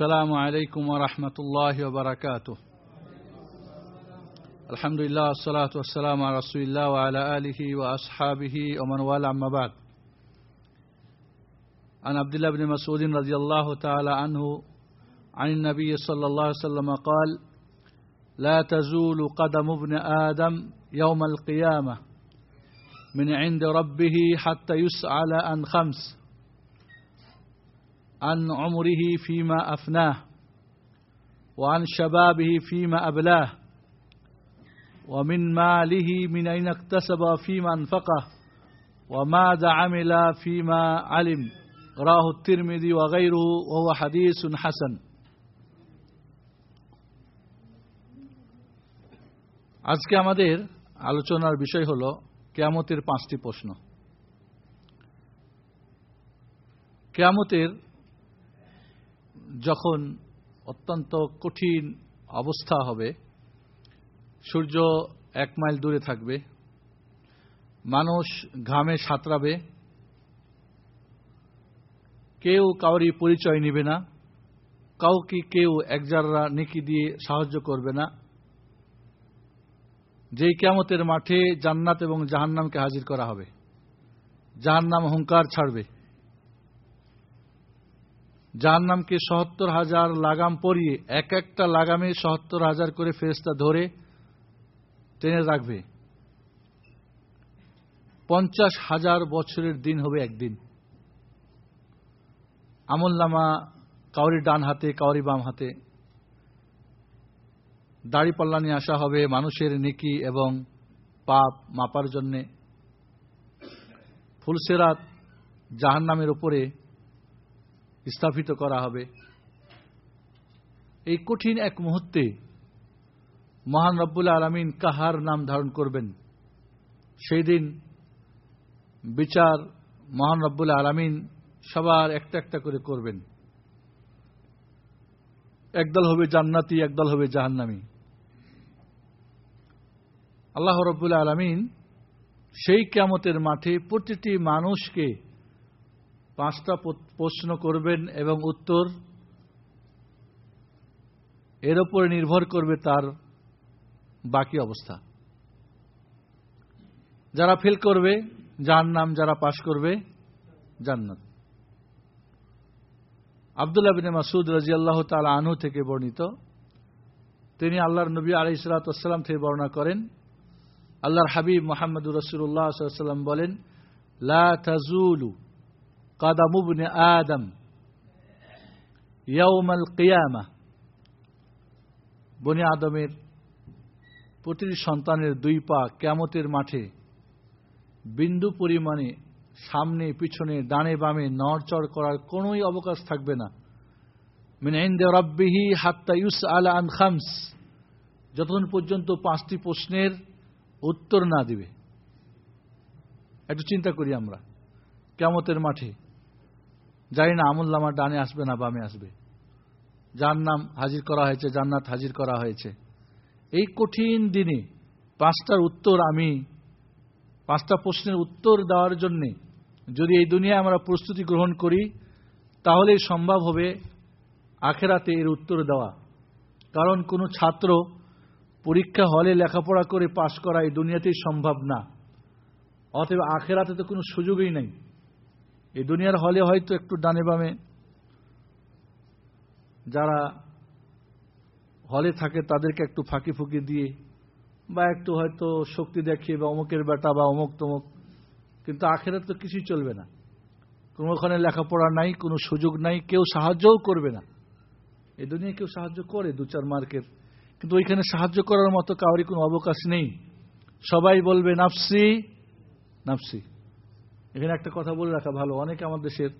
السلام عليكم ورحمة الله وبركاته. الحمد لله والصلاة والسلام على رسول الله وعلى آله وأصحابه ومن والاه أما بعد. عن عبد الله بن مسعود رضي الله تعالى عنه عن النبي صلى الله عليه وسلم قال لا تزول قدم ابن آدم يوم القيامة من عند ربه حتى يسأل عن خمس. عن عمره فيما أفناه وعن شبابه فيما أبلاه ومن ماله من أين اكتسب فيما انفقه وماذا عمل فيما علم راه الترمذي وغيره وهو حديث حسن আজকে আমাদের আলোচনার বিষয় হল কেয়ামতের পাঁচটি প্রশ্ন কেয়ামতের যখন অত্যন্ত কঠিন অবস্থা হবে, সূর্য এক মাইল দূরে থাকবে, মানুষ ঘামে সাঁতরাবে, কেউ কাউরি পরিচয় নেবে না, কাউকে কেউ একজাররা নেকি দিয়ে সাহায্য করবে না। যেই কেমতের মাঠে জান্নাত এবং জাহান্নামকে হাজির করা হবে, জাহান্নাম হুঙ্কার ছাড়বে। জাহান্নামকে সত্তর হাজার লাগাম পরিয়ে এক একটা লাগামে সত্তর হাজার করে ফেরেস্তা ধরে টেনে রাখবে। পঞ্চাশ হাজার বছরের দিন হবে একদিন। আমল নামা কাউরি ডান হাতে, কাউরি বাম হাতে। দাড়ি পাল্লা নিয়ে আসা হবে মানুষের নেকি এবং পাপ মাপার জন্যে। ফুলসেরাত জাহান নামের উপরে স্থাপিত করা হবে। এই কঠিন এক মুহূর্তে মহান রব্বুল আলমিন কাহার নাম ধারণ করবেন? সেই দিন বিচার মহান রব্বুল আলমিন সবার একটা একটা করে করবেন। একদল হবে জান্নাতি, একদল হবে জাহান্নামি। আল্লাহ রব্বুল আলমিন সেই ক্যামতের মাঠে প্রতিটি মানুষকে পাঁচটা প্রশ্ন করবেন এবং উত্তর এর উপরে নির্ভর করবে তার বাকি অবস্থা। যারা ফেল করবে, যার নাম যারা পাশ করবে, জান্নাত। আবদুল্লাহ বিন মাসুদ রাজি আল্লাহ তালা আনহু থেকে বর্ণিত। তিনি আল্লাহর নবী আলি সালাতাম থেকে বর্ণনা করেন। আল্লাহর হাবিব মোহাম্মদুর রসুল্লাহ সাল্লাম বলেন, লা তাজুলু কাদামুবনে আদম ইয়াউমাল কিয়ামা বনি আদমের প্রতিটি সন্তানের দুই পা ক্যামতের মাঠে বিন্দু পরিমাণে সামনে, পিছনে, ডানে, বামে নড়চড় করার কোনোই অবকাশ থাকবে না। মিনাইন্দে রব্বিহি হাত্তা ইউস আলা আন খামস। যতক্ষণ পর্যন্ত পাঁচটি প্রশ্নের উত্তর না দিবে। একটু চিন্তা করি আমরা কেমতের মাঠে জানি না আমুল্লামা ডানে আসবে না বামে আসবে। যার নাম হাজির করা হয়েছে, জান্নাত হাজির করা হয়েছে। এই কঠিন দিনে পাঁচটার উত্তর আমি, পাঁচটা প্রশ্নের উত্তর দেওয়ার জন্যে যদি এই দুনিয়ায় আমরা প্রস্তুতি গ্রহণ করি, তাহলেই সম্ভব হবে আখেরাতে এর উত্তর দেওয়া। কারণ কোনো ছাত্র পরীক্ষা হলে লেখাপড়া করে পাশ করা এই দুনিয়াতেই সম্ভব না। অতএব আখেরাতে তো কোনো সুযোগই নেই। এই দুনিয়ার হলে হয়তো একটু ডানে বামে যারা হলে থাকে তাদেরকে একটু ফাঁকি ফুঁকি দিয়ে বা একটু হয়তো শক্তি দেখিয়ে বা অমুকের বেটা বা অমুক তমুক, কিন্তু আখেরাত তো কিছুই চলবে না। কোনো ওখানে লেখাপড়া নাই, কোনো সুযোগ নাই, কেউ সাহায্যও করবে না। এই দুনিয়া কেউ সাহায্য করে দু চার মার্কের, কিন্তু ওইখানে সাহায্য করার মতো কাউরি কোনো অবকাশ নেই। সবাই বলবে, নাফসি নাফসি। এখানে একটা কথা বলে রাখা ভালো। অনেকে আমার দেশের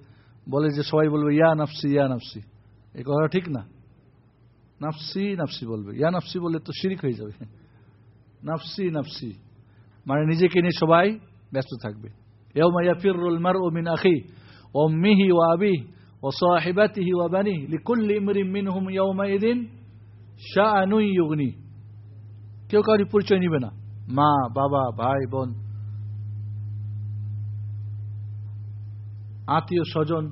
বলে যে, সবাই বলবে, ইয়া নাফসি ইয়া নাফসি। এই কথাটা ঠিক না। নাফসি নাফসি বলবে। ইয়া নাফসি বললে তো শিরিক হয়ে যাবে। নাফসি নাফসি। মানে নিজেকে নিয়ে সবাই ব্যস্ত থাকবে। কেউ কাউরি পরিচয় নিবে না। মা, বাবা, ভাই, বোন। আত্মীয় স্বজন,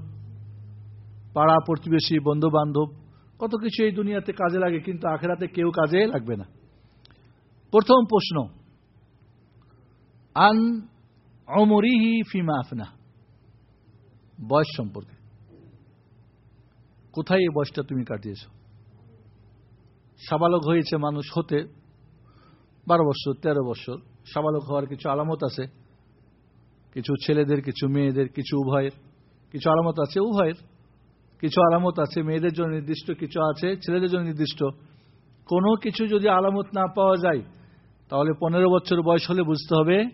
পাড়া প্রতিবেশী বন্ধু বান্ধব কত কিছু এই দুনিয়াতে কাজে লাগে, কিন্তু আখেরাতে কেউ কাজে লাগবে না। প্রথম প্রশ্ন, আন অমরিহি ফিমা আফনা? বয়স সম্পর্কে। কোথায় এই বয়সটা তুমি কাটিয়েছ? সাবালক হয়েছে মানুষ হতে বারো বছর, তেরো বছর। সাবালক হওয়ার কিছু আলামত আছে? কিছু ছেলেদের, কিছু মেয়েদের, কিছু উভয়ের। কিছু আলামত আছে? উভয়ের। কিছু আলামত আছে, মেয়েদের জন্য নির্দিষ্ট, কিছু আছে, ছেলেদের জন্য নির্দিষ্ট। কোনো কিছু যদি আলামত না পাওয়া যায়, তাহলে পনেরো বছর বয়স হলে বুঝতে হবে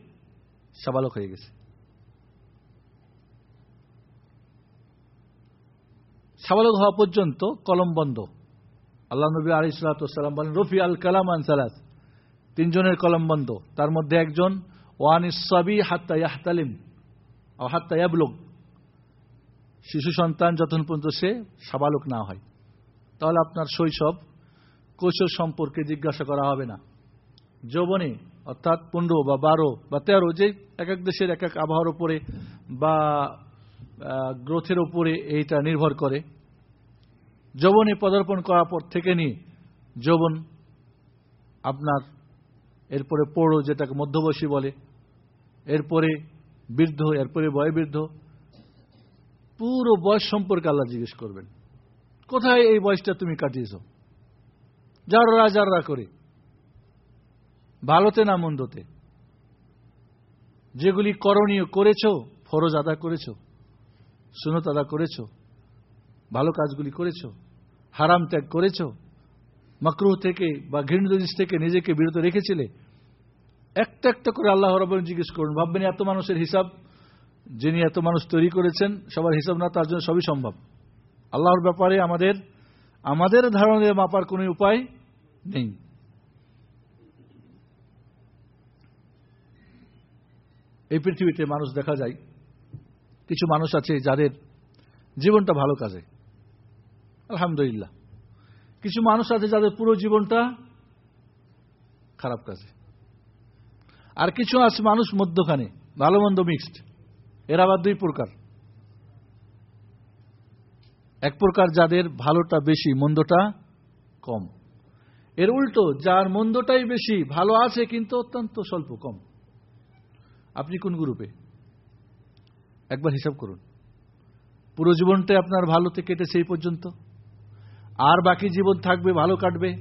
সাবালক হয়ে গেছে। সাবালক হওয়া পর্যন্ত কলম বন্ধ। আল্লাহ নবী আলী সালাতাম বলেন, রফি আল কালাম আনসালাত তিনজনের কলম বন্ধ। তার মধ্যে একজন ওয়ান ইসাবি হাত্তা ইয়াহতালিম হাত্তা ইয়াবলুক শিশু সন্তান যতক্ষণ পর্যন্ত সে সাবালক না হয়, তাহলে আপনার শৈশব কৈশোর সম্পর্কে জিজ্ঞাসা করা হবে না। যৌবনে, অর্থাৎ পনেরো বা বারো বা তেরো, যে এক এক দেশের এক এক আবহাওয়ার উপরে বা গ্রোথের উপরে এইটা নির্ভর করে। যৌবনে পদার্পণ করার পর থেকে নিয়ে যৌবন আপনার, এরপরে পৌড়ো যেটাকে মধ্যবয়সী বলে, এরপরে বৃদ্ধ, এরপরে বয়বৃদ্ধ পুরো বয়স সম্পর্কে আল্লাহ জিজ্ঞেস করবেন। কোথায় এই বয়সটা তুমি কাটিয়েছ? যাররা যাররা করে। ভালোতে না মন্দতে? যেগুলি করণীয় করেছ, ফরজ আদা করেছ সুনত আদা করেছ, ভালো কাজগুলি করেছ, হারাম ত্যাগ করেছ, মকরুহ থেকে বা ঘৃণিত জিনিস থেকে নিজেকে বিরত রেখেছিলে, একটা একটা করে আল্লাহ রবেন জিজ্ঞেস করুন, ভাববেন এত মানুষের হিসাব যিনি এত মানুষ তৈরি করেছেন, সবার হিসাব না তার জন্য সবই সম্ভব। আল্লাহর ব্যাপারে আমাদের আমাদের ধারণা মাপার কোনো উপায় নেই। এই পৃথিবীতে মানুষ দেখা যায়, কিছু মানুষ আছে যাদের জীবনটা ভালো কাজে। আলহামদুলিল্লাহ। কিছু মানুষ আছে যাদের পুরো জীবনটা খারাপ কাজে। আর কিছু আছে মানুষ মধ্যখানে, ভালো মন্দ মিক্সড এর আবার দুই প্রকার। এক প্রকার যাদের ভালোটা বেশি, মন্দটা কম। এর উল্টো, যার মন্দটাই বেশি, ভালো আছে কিন্তু অত্যন্ত স্বল্প কম। আপনি কোন গ্রুপে? একবার হিসাব করুন। পুরো জীবনটাই আপনার ভালোতে কেটেছে এই পর্যন্ত? আর বাকি জীবন থাকবে, ভালো কাটবে?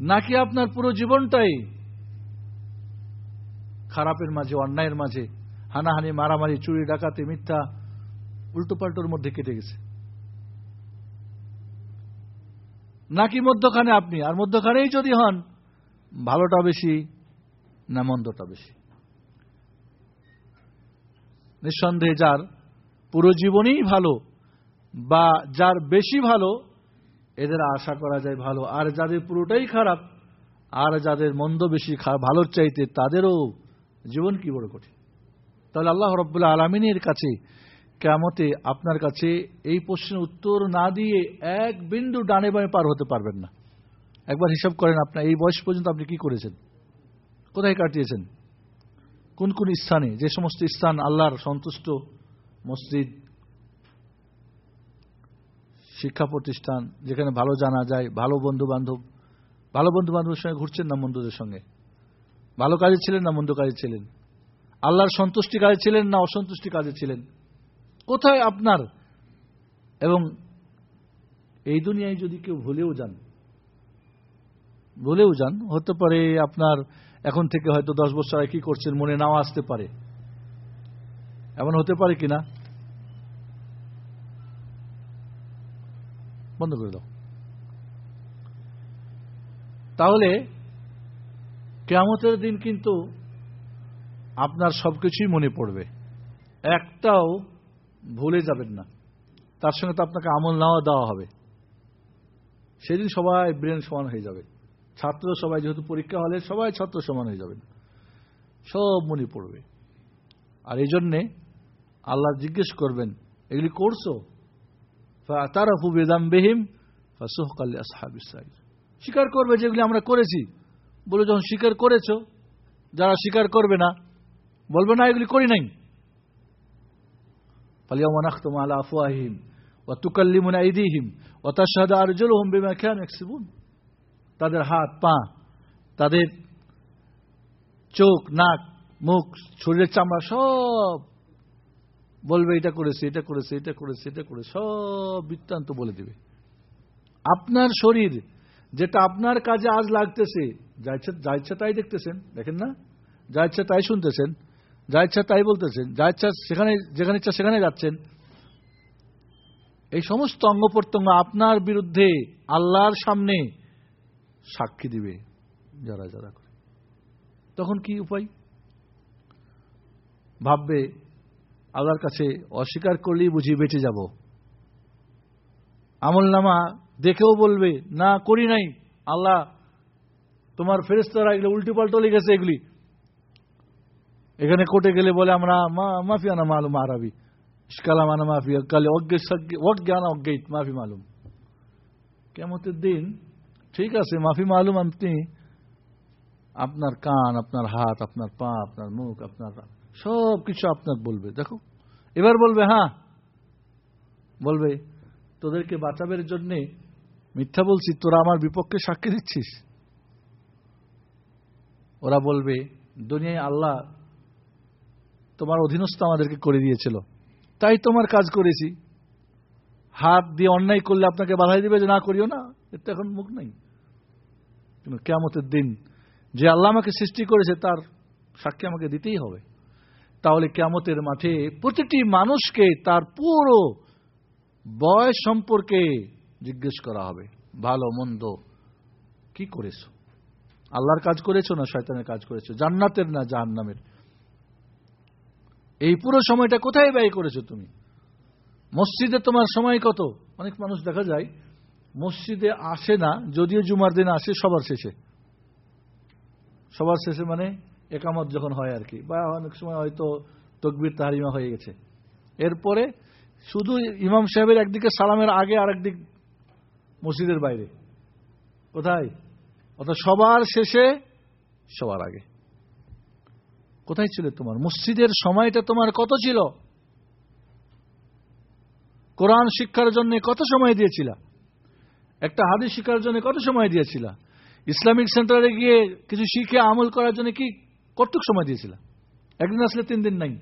নাকি আপনার পুরো জীবনটাই খারাপের মাঝে, অন্যায়ের মাঝে হানাহানি, মারামারি, চুরি, ডাকাতি, মিথ্যা উল্টো পাল্টোর মধ্যে কেটে গেছে। নাকি মধ্যখানে আপনি? আর মধ্যখানেই যদি হন, ভালোটা বেশি না মন্দটা বেশি? নিঃসন্দেহে যার পুরো জীবনেই ভালো বা যার বেশি ভালো, এদের আশা করা যায় ভালো। আর যাদের পুরোটাই খারাপ, আর যাদের মন্দ বেশি ভালোর চাইতে তাদেরও জীবন কি বড় কঠিন? তাহলে আল্লাহ রব্বুল্লাহ আলমিনের কাছে কেমতে আপনার কাছে এই প্রশ্নের উত্তর না দিয়ে এক বিন্দু ডানে বামে পার হতে পারবেন না। একবার হিসাব করেন আপনার, এই বয়স পর্যন্ত আপনি কি করেছেন? কোথায় কাটিয়েছেন? কোন কোন স্থানে? যে সমস্ত স্থান আল্লাহর সন্তুষ্ট মসজিদ, শিক্ষা প্রতিষ্ঠান, যেখানে ভালো জানা যায়, ভালো বন্ধু বান্ধব ভালো বন্ধু বান্ধবের সঙ্গে ঘুরছেন না বন্ধুদের সঙ্গে? ভালো কাজে ছিলেন না মন্দ কাজে ছিলেন? আল্লাহর সন্তুষ্টি কাজে ছিলেন না অসন্তুষ্টি কাজে ছিলেন? কোথায় আপনার? এবং এই দুনিয়ায় যদি কেউ ভুলেও যান ভুলেও যান, হতে পারে আপনার এখন থেকে হয়তো দশ বছর আগে কি করছেন মনে নাও আসতে পারে। এমন হতে পারে কিনা? বন্ধ করে দাও। তাহলে কেয়ামতের দিন কিন্তু আপনার সবকিছুই মনে পড়বে। একটাও ভুলে যাবেন না। তার সঙ্গে তো আপনাকে আমল নেওয়া দেওয়া হবে। সেদিন সবাই ব্রেন সমান হয়ে যাবে। ছাত্র সবাই যেহেতু পরীক্ষা হলে সবাই ছাত্র সমান হয়ে যাবেন। সব মনে পড়বে। আর এই জন্যে আল্লাহ জিজ্ঞেস করবেন, এগুলি করছ? তারা বেদাম বেহিম স্বীকার করবে যেগুলি আমরা করেছি। বলে, যখন স্বীকার করেছ, যারা স্বীকার করবে না বলবে, না, এগুলি করি নাই। তাদের হাত, পা, তাদের চোখ, নাক, মুখ, শরীরের চামড়া সব বলবে, এটা করেছে এটা করেছে এটা করেছে, এটা করে সব বৃত্তান্ত বলে দিবে। আপনার শরীর যেটা আপনার কাজে আজ লাগতেছে, যা ইচ্ছা যা ইচ্ছা তাই দেখতেছেন, দেখেন না? যা ইচ্ছা তাই শুনতেছেন। যা ইচ্ছা তাই বলতেছেন যা ইচ্ছা সেখানে, যেখানে ইচ্ছা সেখানে যাচ্ছেন। এই সমস্ত অঙ্গ প্রত্যঙ্গ আপনার বিরুদ্ধে আল্লাহর সামনে সাক্ষী দিবে, যারা যারা করে। তখন কি উপায়? ভাববে, আল্লাহর কাছে অস্বীকার করলেই বুঝি বেঁচে যাব। আমল নামা দেখেও বলবে, না, করি নাই। আল্লাহ, তোমার ফেরেস্তারা এগুলো উল্টি পাল্টো লিখেছে এগুলি। এখানে কোর্টে গেলে বলে আমরা মাফি আনা মালুম আরবি। কালাম আনা মাফি কালে অজ্ঞান অজ্ঞাত মাফি মালুম। কেমতের দিন, ঠিক আছে, মাফি মালুম আপনি, আপনার কান, আপনার হাত, আপনার পা, আপনার মুখ, আপনার সব কিছু আপনার বলবে, দেখো। এবার বলবে হ্যাঁ বলবে, তোদেরকে বাঁচাবের জন্যে মিথ্যা বলছি, তোরা আমার বিপক্ষে সাক্ষী দিচ্ছিস? ওরা বলবে, দুনিয়ায় আল্লাহ তোমার অধীনস্থ আমাদেরকে করে দিয়েছিল। তাই তোমার কাজ করেছি। হাত দিয়ে অন্যায় করলে আপনাকে বাধাই দিবে যে না করিও না এর তো এখন মুখ নাই। কিন্তু কেমতের দিন যে আল্লাহ আমাকে সৃষ্টি করেছে, তার সাক্ষী আমাকে দিতেই হবে। তাহলে কেমতের মাঠে প্রতিটি মানুষকে তার পুরো বয়স সম্পর্কে জিজ্ঞেস করা হবে। ভালো, মন্দ, কি করেছ? আল্লাহর কাজ করেছ না শয়তানের কাজ করেছ? জান্নাতের না জাহান্নামের? এই পুরো সময়টা কোথায় ব্যয় করেছ তুমি? মসজিদে তোমার সময় কত? অনেক মানুষ দেখা যায়, মসজিদে আসে না, যদিও জুমার দিন আসে, সবার শেষে। সবার শেষে মানে একামত যখন হয় আর কি। বা অনেক সময় হয়তো তকবির তাহারিমা হয়ে গেছে। এরপরে শুধু ইমাম সাহেবের একদিকে, সালামের আগে আর একদিক মসজিদের বাইরে। কোথায়? অর্থাৎ সবার শেষে, সবার আগে। কোথায় ছিল তোমার? মসজিদের সময়টা তোমার কত ছিল? কোরআন শিক্ষার জন্য কত সময় দিয়েছিল? একটা হাদিস শিক্ষার জন্য কত সময় দিয়েছিল? ইসলামিক সেন্টারে গিয়ে কিছু শিখে আমল করার জন্য কি কতটুক সময় দিয়েছিল? একদিন আসলে তিন দিন নাই।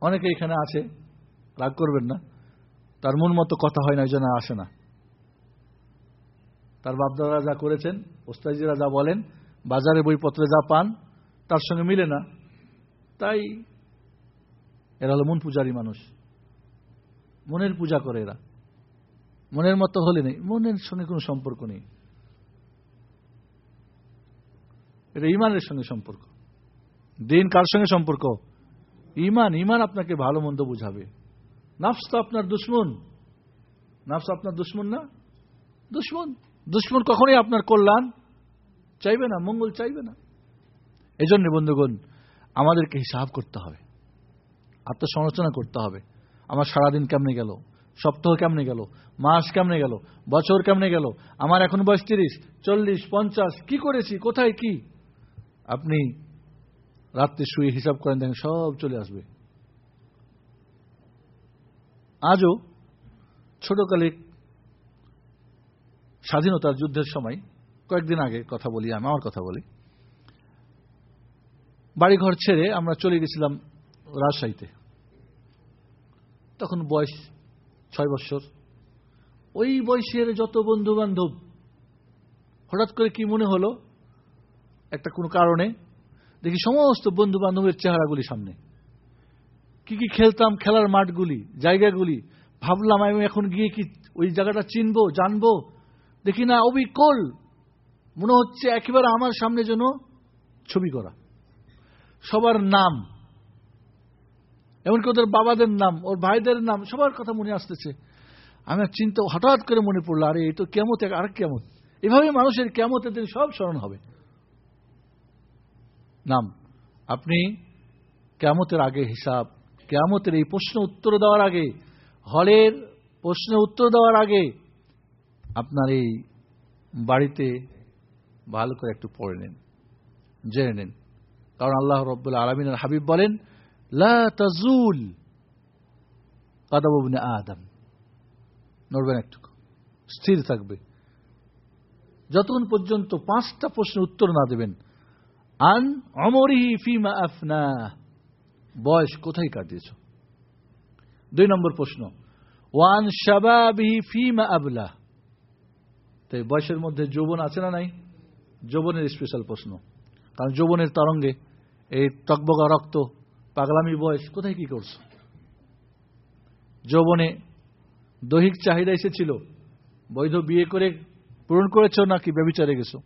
অনেকে এখানে আছে, রাগ করবেন না। তার মন মতো কথা হয় না, ওই আসে না। তার বাপদাদা যা করেছেন ওস্তাজিরা যা বলেন, বাজারে বইপত্রে যা পান, তার সঙ্গে মিলে না। তাই এরা হলো মন পূজারী মানুষ। মনের পূজা করে এরা। মনের মতো হলে নেই। মনের সঙ্গে কোনো সম্পর্ক নেই। এটা ইমানের সঙ্গে সম্পর্ক। দিন কার সঙ্গে সম্পর্ক? ইমান ইমান আপনাকে ভালো মন্দ বুঝাবে। নাফস তো আপনার দুশ্মন। নাফস আপনার দুশ্মন না? দুশ্মন। দুশ্মন কখনই আপনার কল্যাণ চাইবে না, মঙ্গল চাইবে না। এজন্য বন্ধুগণ, আমাদেরকে হিসাব করতে হবে। আত্মসমালোচনা করতে হবে। আমার সারাদিন কেমনে গেল? সপ্তাহ কেমনে গেল? মাস কেমনে গেল? বছর কেমনে গেল? আমার এখন বয়স তিরিশ, চল্লিশ, পঞ্চাশ, কি করেছি? কোথায় কি? আপনি রাত্রে শুয়ে হিসাব করেন, দেখেন সব চলে আসবে। আজও ছোটকালে স্বাধীনতার যুদ্ধের সময়, কয়েকদিন আগে কথা বলি, আমি আমার কথা বলি। বাড়িঘর ছেড়ে আমরা চলে গেছিলাম রাজশাহীতে। তখন বয়স ছয় বছর। ওই বয়সের যত বন্ধু বান্ধব হঠাৎ করে কি মনে হলো? একটা কোনো কারণে দেখি সমস্ত বন্ধু বান্ধবের চেহারাগুলি সামনে। কি কি খেলতাম, খেলার মাঠগুলি, জায়গাগুলি। ভাবলাম আমি এখন গিয়ে কি ওই জায়গাটা চিনবো, জানব? দেখি না অবিকল মনে হচ্ছে একেবারে আমার সামনে যেন ছবি করা। সবার নাম। এমনকি ওদের বাবাদের নাম, ওর ভাইদের নাম, সবার কথা মনে আসতেছে। আমার চিন্তা, হঠাৎ করে মনে পড়ল, আরে, এই তো কেমত আর কেমত। এভাবে মানুষের কেমতের দিন সব স্মরণ হবে। নাম, আপনি কেমতের আগে হিসাব, কেমতের এই প্রশ্ন উত্তর দেওয়ার আগে, হলের প্রশ্নের উত্তর দেওয়ার আগে আপনার এই বাড়িতে ভালো করে একটু পড়ে নেন, জেনে নেন। কারণ আল্লাহ রব্বুল আলমিনের হাবিব বলেন, লা তাজুল কাদাবনে আদম। নড়বেন একটু, স্থির থাকবে। যতক্ষণ পর্যন্ত পাঁচটা প্রশ্নের উত্তর না দেবেন, আন অমরিহি ফিমা আফনা। বয়স কোথায় কাটিয়েছ? দুই নম্বর প্রশ্ন ওয়ান শাবাবিহি ফিমা আবলা? তাই বয়সের মধ্যে যৌবন আছে না নাই? যৌবনের স্পেশাল প্রশ্ন। কারণ যৌবনের তরঙ্গে এই টকবগা রক্ত, পাগলামি বয়স, কোথায় কি করছ? যৌবনে দৈহিক চাহিদা এসেছিল। বৈধ বিয়ে করে পূরণ করেছ নাকি ব্যবিচারে গেছো?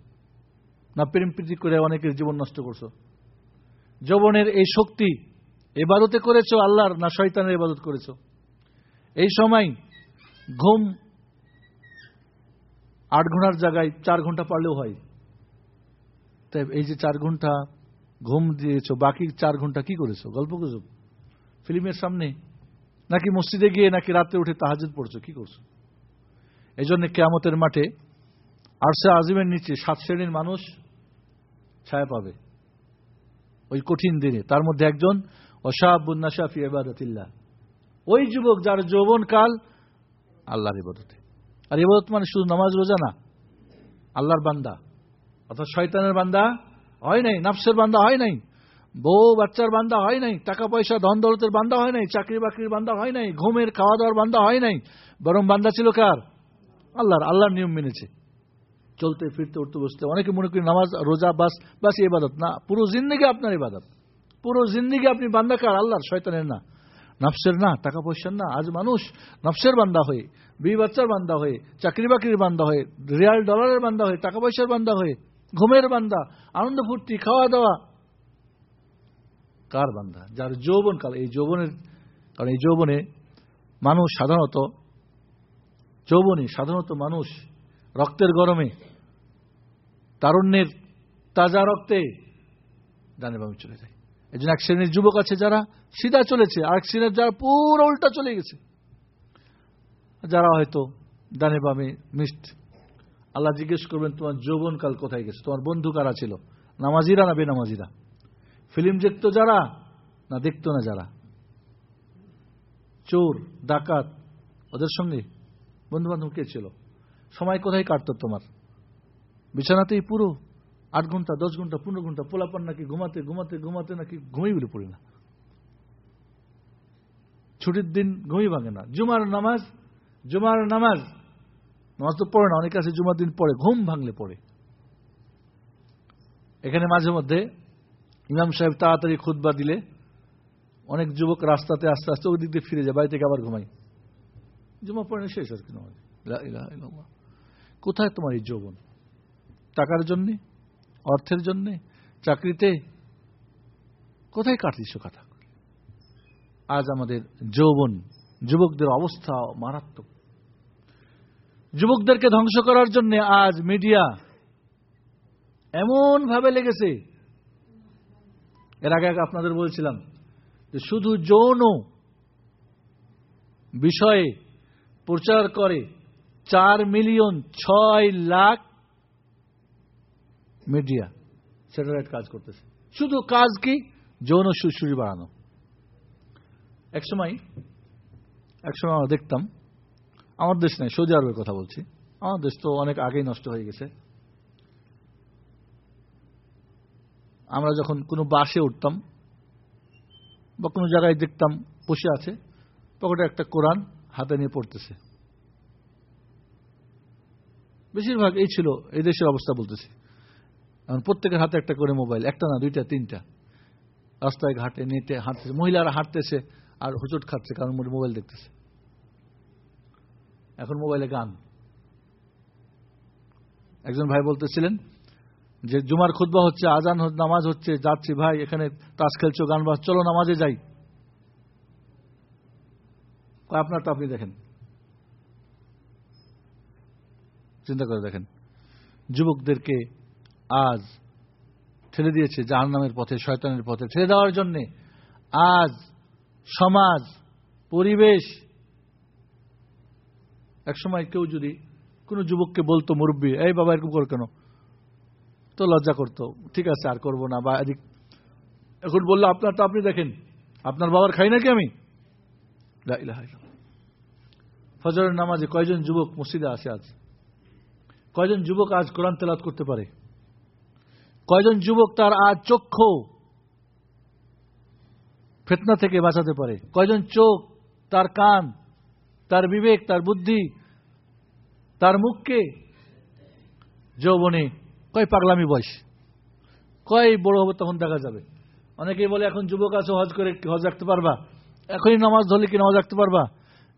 না প্রেম প্রীতি করে অনেকের জীবন নষ্ট করছ? যৌবনের এই শক্তি এবাদতে করেছ আল্লাহর না শয়তানের ইবাদত করেছ? এই সময় ঘুম আট ঘণ্টার জায়গায় চার ঘণ্টা পারলেও হয়। তাই এই যে চার ঘণ্টা ঘুম দিয়েছ, বাকি চার ঘণ্টা কি করেছ? গল্প গুজব ফিল্মের সামনে? নাকি মসজিদে গিয়ে নাকি রাতে উঠে তাহাজুদ পড়ছো? কি করছ? এই জন্য কেয়ামতের মাঠে আরশে আজিমের নিচে সাত শ্রেণির মানুষ ছায়া পাবে। ওই কঠিন দিনে। তার মধ্যে একজন অশাবুন্নাশাফি এবাদতিল্লাহ ওই যুবক যার যৌবন কাল আল্লাহর ইবাদতে। আর ইবাদত মানে শুধু নামাজ, রোজা না। আল্লাহর বান্দা। অর্থাৎ শয়তানের বান্দা হয় নাই, নাফসের বান্দা হয় নাই, বউ বাচ্চার বান্দা হয় নাই টাকা পয়সা ধন দৌলতের বান্দা হয় নাই চাকরি বাকরির বান্দা হয় নাই, ঘুমের খাওয়া দাওয়ার বান্দা হয় নাই, বরং বান্দা ছিল কার? আল্লাহর। আল্লাহর নিয়ম মেনেছে। চলতে, ফিরতে, উঠতে, বসতে। অনেকে মনে করি নামাজ, রোজা, বাস বাস ইবাদত। না, পুরো জিন্দিগি আপনার ইবাদত। পুরো জিন্দিগি আপনি বান্দা কার? আল্লাহর, শয়তানের না। নফসের না, টাকা পয়সার না। আজ মানুষ নফসের বান্দা হয়ে বি বাচ্চার বান্দা হয়ে চাকরি বাকরির বান্দা হয়ে, রিয়াল ডলারের বান্দা হয়ে, টাকা পয়সার বান্দা হয়ে, ঘুমের বান্দা, আনন্দ ফুর্তি, খাওয়া দাওয়া। কার বান্দা? যার যৌবন কাল এই যৌবনের, কারণ এই যৌবনে মানুষ সাধারণত, যৌবনে সাধারণত মানুষ রক্তের গরমে, তারুণ্যের তাজা রক্তে ডানে বামে চলে যায়। এই জন্য এক শ্রেণির যুবক আছে যারা সিধা চলেছে আর এক শ্রেণির যারা পুরো উল্টা চলে গেছে। যারা হয়তো ডানে বামে মিষ্ট। আল্লাহ জিজ্ঞেস করবেন, তোমার যৌবনকাল কোথায় গেছে? তোমার বন্ধু কারা ছিল? নামাজিরা না বেনামাজিরা? ফিল্ম দেখতো যারা না দেখতো না যারা? চোর, ডাকাত, ওদের সঙ্গে বন্ধু বান্ধব কে ছিল? সময় কোথায় কাটত তোমার? বিছানাতেই পুরো আট ঘণ্টা, দশ ঘণ্টা, পনেরো ঘণ্টা, পোলাপান নাকি ঘুমাতে ঘুমাতে ঘুমাতে নাকি ঘুমিয়ে বলে পড়ি না। ছুটির দিন ঘুমিয়ে ভাঙে না। জুমার নামাজ জুমার নামাজ। নামাজ তো পড়ে না, অনেক আছে জুমার দিন পড়ে, ঘুম ভাঙলে পড়ে। এখানে মাঝে মধ্যে ইমাম সাহেব তাড়াতাড়ি খুদবা দিলে অনেক যুবক রাস্তাতে আস্তে আস্তে ওই দিক দিয়ে ফিরে যায়, বাড়ি থেকে আবার ঘুমাই জুমা পড়ে শেষ আর কি নামাজ। কোথায় তোমার এই যৌবন? টাকার জন্যে? অর্থের জন্যে, চাকরিতে। কোথায় কাটিস কাটা আজ আমাদের যৌবন, যুবকদের অবস্থা মারাত্মক। যুবকদেরকে ধ্বংস করার জন্য আজ মিডিয়া এমন ভাবে লেগেছে। এর আগে আপনাদের বলছিলাম যে শুধু যৌন বিষয়ে প্রচার করে চার মিলিয়ন ছয় লাখ মিডিয়া স্যাটেলাইট কাজ করতেছে। শুধু কাজ কি? যৌন সুশুরি বাড়ানো একসময় একসময় আমরা দেখতাম, আমার দেশ নাই, সৌদি আরবের কথা বলছি, আমার দেশ তো অনেক আগেই নষ্ট হয়ে গেছে। আমরা যখন কোনো বাসে উঠতাম, বা কোনো জায়গায় দেখতাম, বসে আছে পকেটে একটা কোরআন হাতে নিয়ে পড়তেছে। বেশিরভাগ এই ছিল, এই দেশের অবস্থা বলতেছি। এখন প্রত্যেকের হাতে একটা করে মোবাইল, একটা না, দুইটা, তিনটা। রাস্তায় ঘাটে, নেটে হাঁটতেছে, মহিলারা হাঁটতেছে আর হুচট খাচ্ছে কারণ মোবাইল দেখতেছে। এখন মোবাইলে গান। একজন ভাই বলতেছিলেন যে, জুমার খুদ্া হচ্ছে, আজান নামাজ হচ্ছে, যাচ্ছি ভাই, এখানে তাস খেলছো, গান বাজ চলো নামাজে যাই। আপনারটা আপনি দেখেন। চিন্তা করে দেখেন। যুবকদেরকে আজ ঠেলে দিয়েছে জাহান নামের পথে, শয়তানের পথে। ঠেলে দেওয়ার জন্যে আজ সমাজ, পরিবেশ, একসময় কেউ যদি কোনো যুবককে বলতো, মুরব্বী, এই বাবা, এরকম কর কেন? তো লজ্জা করতো, ঠিক আছে, আর করব না। বা এদিক এখন বলল, আপনার তো আপনি দেখেন, আপনার বাবার খাই নাকি আমি? ফজরের নামাজে কয়জন যুবক মসজিদে আসে আজ? কয়জন যুবক আজ কোরআন তেলাত করতে পারে? কয়জন যুবক তার আজ চক্ষু ফেতনা থেকে বাঁচাতে পারে? কয়জন চোখ, তার কান, তার বিবেক, তার বুদ্ধি, তার মুখকে? যৌবনে। কয় পাগলামি বয়স? কয় বড় হবে তখন দেখা যাবে। অনেকেই বলে, এখন যুবক আছে, হজ করে হজ রাখতে পারবা? এখনই নামাজ ধরলে কি নামাজ রাখতে পারবা?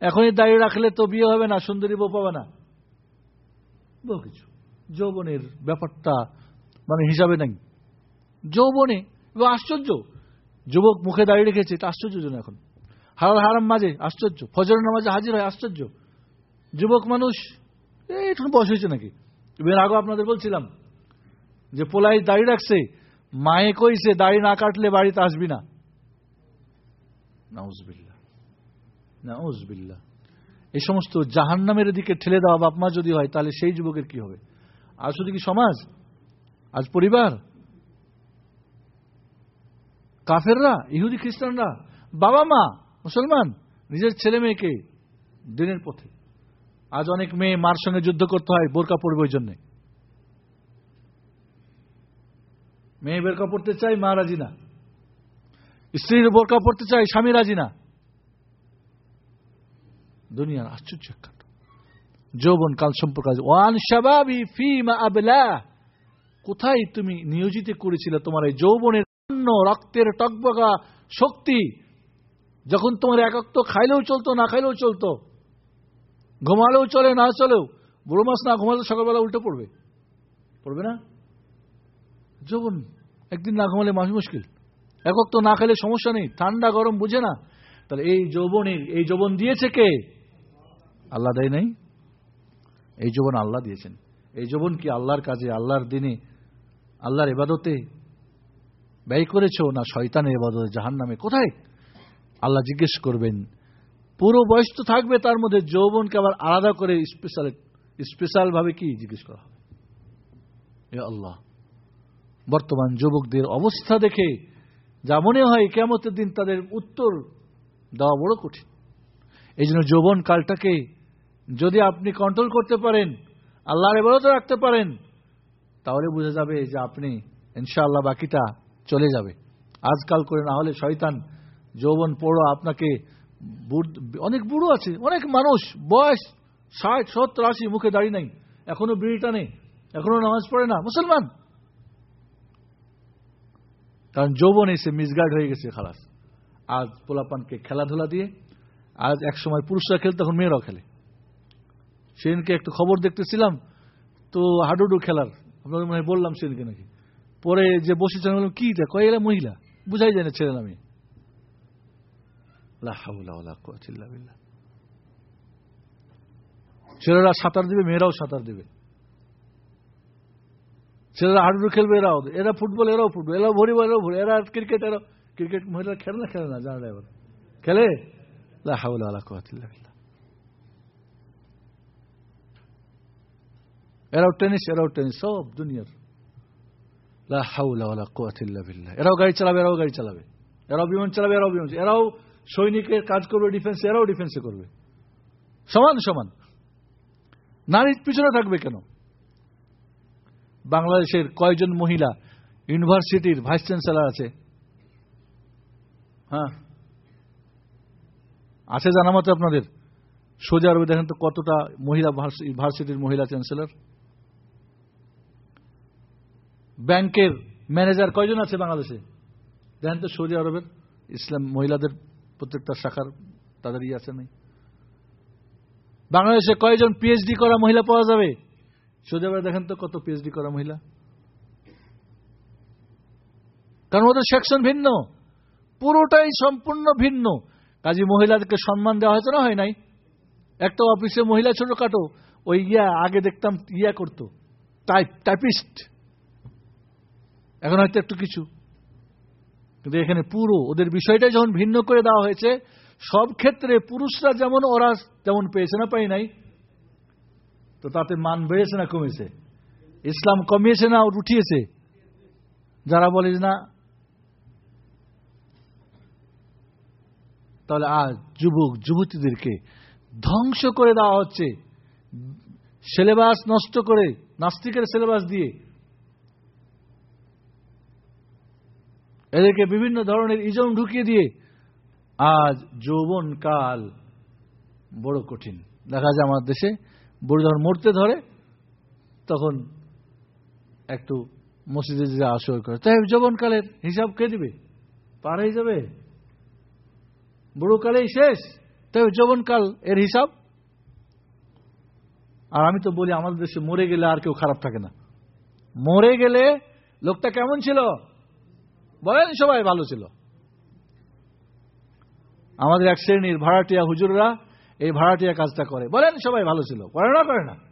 এখনই দাঁড়িয়ে রাখলে তো বিয়ে হবে না, সুন্দরী বউ পাবে না। বহু কিছু। যৌবনের ব্যাপারটা মানে হিসাবে নাই। যৌবনে, এবং আশ্চর্য। যুবক মুখে দাঁড়িয়ে রেখেছে, এটা আশ্চর্যজনক এখন। হারাল হারাম মাঝে, আশ্চর্য। ফজরের নামাজে হাজির হয়, আশ্চর্য। যুবক মানুষ একটু বয়স হয়েছে নাকি? এবার আগে আপনাদের বলছিলাম যে পোলাই দাড়ি রাখছে, মায়ে কইছে, দাড়ি না কাটলে বাড়িতে আসবি না। এই সমস্ত জাহান্নামের দিকে ঠেলে দেওয়া বাপমা যদি হয়, তাহলে সেই যুবকের কি হবে? আজ শুধু কি সমাজ? আজ পরিবার। কাফেররা, ইহুদি খ্রিস্টানরা বাবা মা মুসলমান, নিজের ছেলে মেয়েকে দিনের পথে। আজ অনেক মেয়ে মার সঙ্গে যুদ্ধ করতে হয়, বোরকা পড়বে ওই জন্যে। মেয়ে বোরকা পড়তে চাই মা রাজি না। স্ত্রীর বোরকা পড়তে চাই স্বামী রাজি না। দুনিয়ার আশ্চর্য যৌবন কাল সম্পর্ক আছে ওয়ান শাবাবি ফিমা আবলা কোথায় তুমি নিয়োজিত করেছিলে? তোমার এই যৌবনের অন্য রক্তের টকবগা শক্তি যখন তোমার একাত্ম খাইলেও চলতো, না খাইলেও চলতো, ঘুমালেও চলে, না চলেও, বুড়ো মাছ না ঘুমালে সকালবেলা উল্টে পড়বে। পড়বে না? যৌবন, একদিন না ঘুমালে মানুষ মুশকিল। একক না খেলে সমস্যা নেই, ঠান্ডা, গরম, বুঝে না। তাহলে এই যৌবনের, এই যৌবন দিয়েছে কে? আল্লাহ দেয় নাই? এই যৌবন আল্লাহ দিয়েছেন। এই যৌবন কি আল্লাহর কাজে, আল্লাহর দিনে আল্লাহর এবাদতে ব্যয় করেছ না শয়তানের এবাদতে জাহান নামে কোথায়? আল্লাহ জিজ্ঞেস করবেন, পুরো বয়স তো থাকবে তার মধ্যে, যৌবনকে আবার আলাদা করে স্পেশাল স্পেশাল ভাবে কি জিজ্ঞেস করা হবে? আল্লাহ, বর্তমান যুবকদের অবস্থা দেখে যা মনে হয় কেমতের দিন তাদের উত্তর দেওয়া বড় কঠিন। এই জন্য যৌবন কালটাকে যদি আপনি কন্ট্রোল করতে পারেন, আল্লাহর এবারও রাখতে পারেন তাহলে বোঝা যাবে যে আপনি ইনশাআল্লাহ বাকিটা চলে যাবে। আজকাল করে না হলে শয়তান, যৌবন পড়ো আপনাকে অনেক বুড়ো আছে, অনেক মানুষ, বয়স ষাট, সত্তর, আশি, মুখে দাঁড়িয়ে নাই, এখনও বিড়িটা নেই এখনও নামাজ পড়ে না, মুসলমান। কারণ যৌবন এসে মিসগাইড হয়ে গেছে, খালাস। আজ পোলাপানকে খেলাধুলা দিয়ে, আজ এক সময় পুরুষরা খেলে, তখন মেয়েরাও খেলে। সেদিনকে একটু খবর দেখতেছিলাম, তো হাডুডু খেলার আপনাদের মনে বললাম সেদিনকে নাকি। পরে যে বসেছেন বললাম, কি দেখো এরা মহিলা? বুঝাই যায় না ছেলে আমি। ছেলেরা সাঁতার দিবে, মেয়েরাও সাঁতার দিবে। ছেলেরা হাডুডু খেলবে, এরাও এরা ফুটবল, এরাও ফুটবল, এরাও ভলিবল, এরাও ভরি এরা ক্রিকেট, এরাও, ক্রিকেট মহিলারা খেলে না খেলে না, জানা এবার খেলে? এরাও টেনিস এরাও টেনিস সব দুনিয়ার এরাও গাড়ি চালাবে এরাও গাড়ি চালাবে এরাও বিমান চালাবে এরাও বিমান এরাও সৈনিকের কাজ করবে ডিফেন্সে এরাও ডিফেন্সে করবে সমান সমান নারীর পিছনে থাকবে কেন বাংলাদেশের কয়জন মহিলা ইউনিভার্সিটির ভাইস চ্যান্সেলার আছে হ্যাঁ আছে জানা মতো আপনাদের সৌদি আরবে দেখেন তো কতটা মহিলা ভার্সিটির মহিলা চ্যান্সেলর ব্যাংকের ম্যানেজার কয়জন আছে বাংলাদেশে? দেখেন তো সৌদি আরবের ইসলাম মহিলাদের প্রত্যেকটা শাখার তাদের ইয়ে আছে নাই। বাংলাদেশে কয়জন পিএইচডি করা মহিলা পাওয়া যাবে? সৌদি আরবে দেখেন তো কত পিএইচডি করা মহিলা। কারণ ওদের সেকশন ভিন্ন। পুরোটাই সম্পূর্ণ ভিন্ন। কাজী মহিলাদেরকে সম্মান দেওয়া হয়েছে না হয় নাই? একটা অফিসে মহিলা ছোটখাটো, ওই ইয়া আগে দেখতাম ইয়া করতো। টাইপ টাইপিস্ট এখন হয়তো একটু কিছু। কিন্তু এখানে পুরো, ওদের বিষয়টা যখন ভিন্ন করে দেওয়া হয়েছে, সব ক্ষেত্রে পুরুষরা যেমন, ওরা যেমন পেয়েছে না পাই নাই। তো তাতে মান বেড়েছে না কমেছে? ইসলাম কমিয়েছে না উঠিয়েছে? যারা বলে না, তাহলে আজ যুবক, যুবতীদেরকে ধ্বংস করে দেওয়া হচ্ছে। সিলেবাস নষ্ট করে, নাস্তিকের সিলেবাস দিয়ে এদেরকে বিভিন্ন ধরনের ইজম ঢুকিয়ে দিয়ে আজ যৌবন কাল বড় কঠিন। দেখা যায় আমার দেশে বুড়ো যখন মরতে ধরে, তখন একটু মসজিদে যে আসর করে, তাই যৌবনকালের হিসাব কে দিবে? পার হয়ে যাবে বুড়োকালেই শেষ। তাই যৌবনকাল এর হিসাব? আর আমি তো বলি, আমাদের দেশে মরে গেলে আর কেউ খারাপ থাকে না। মরে গেলে লোকটা কেমন ছিল? বলেন, সবাই ভালো ছিল। আমাদের এক শ্রেণির ভাড়াটিয়া হুজুররা এই ভাড়াটিয়া কাজটা করে। বলেন, সবাই ভালো ছিল। করে না করে না?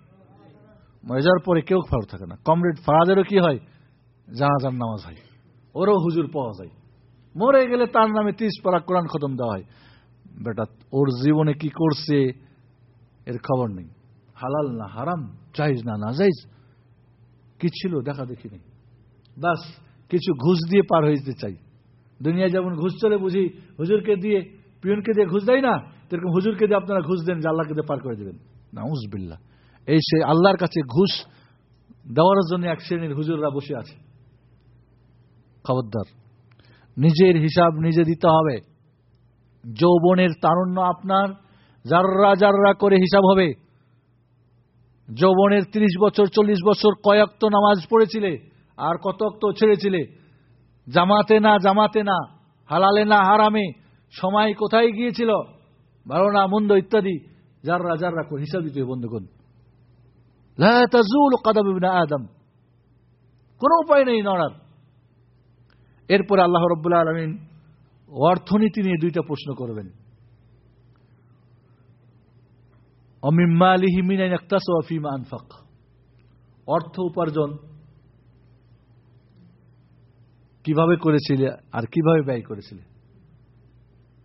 মরে যাওয়ার পরে কেউ খারাপ থাকে না। কমরেড ফারাদেরও কি হয়? জানাজার নামাজ হয়। ওরও হুজুর পাওয়া যায়। মরে গেলে তার নামে তিরিশ পারা কোরআন খতম দেওয়া হয়। বেটা, ওর জীবনে কি করছে এর খবর নেই। হালাল না হারাম? চাইজ না না যাইজ কি ছিল? দেখা দেখি নেই। বাস কিছু ঘুষ দিয়ে পার হইতে চাই। দুনিয়া যেমন ঘুষ চলে, বুঝি হুজুরকে দিয়ে, পিয়নকে দিয়ে ঘুষ দেয় না সেরকম হুজুরকে দিয়ে আপনারা ঘুষ দেন, যে আল্লাহকে দিয়ে পার করে দেবেন। না উজবিল্লা এই সে আল্লাহর কাছে ঘুষ দেওয়ার জন্য এক শ্রেণির হুজুররা বসে আছে। খবরদার, নিজের হিসাব নিজে দিতে হবে। যৌবনের তারুণ্য আপনার জাররা জাররা করে হিসাব হবে। যৌবনের ৩০ বছর, চল্লিশ বছর কয়েকত নামাজ পড়েছিলে আর কত তো ছেড়েছিলে জামাতে না জামাতে না, হালালে না, হারামে, সময় কোথায় গিয়েছিল? ভালো না মন্দ ইত্যাদি যাররা যাররা করে হিসাব দিতে বন্ধুগণ? আদম। কোন উপায় নেই নড়ার। এরপরে আল্লাহ রব্বুল্লাহ আলমিন অর্থনীতি নিয়ে দুইটা প্রশ্ন করবেন। অর্থ উপার্জন কীভাবে করেছিলে আর কীভাবে ব্যয় করেছিলে?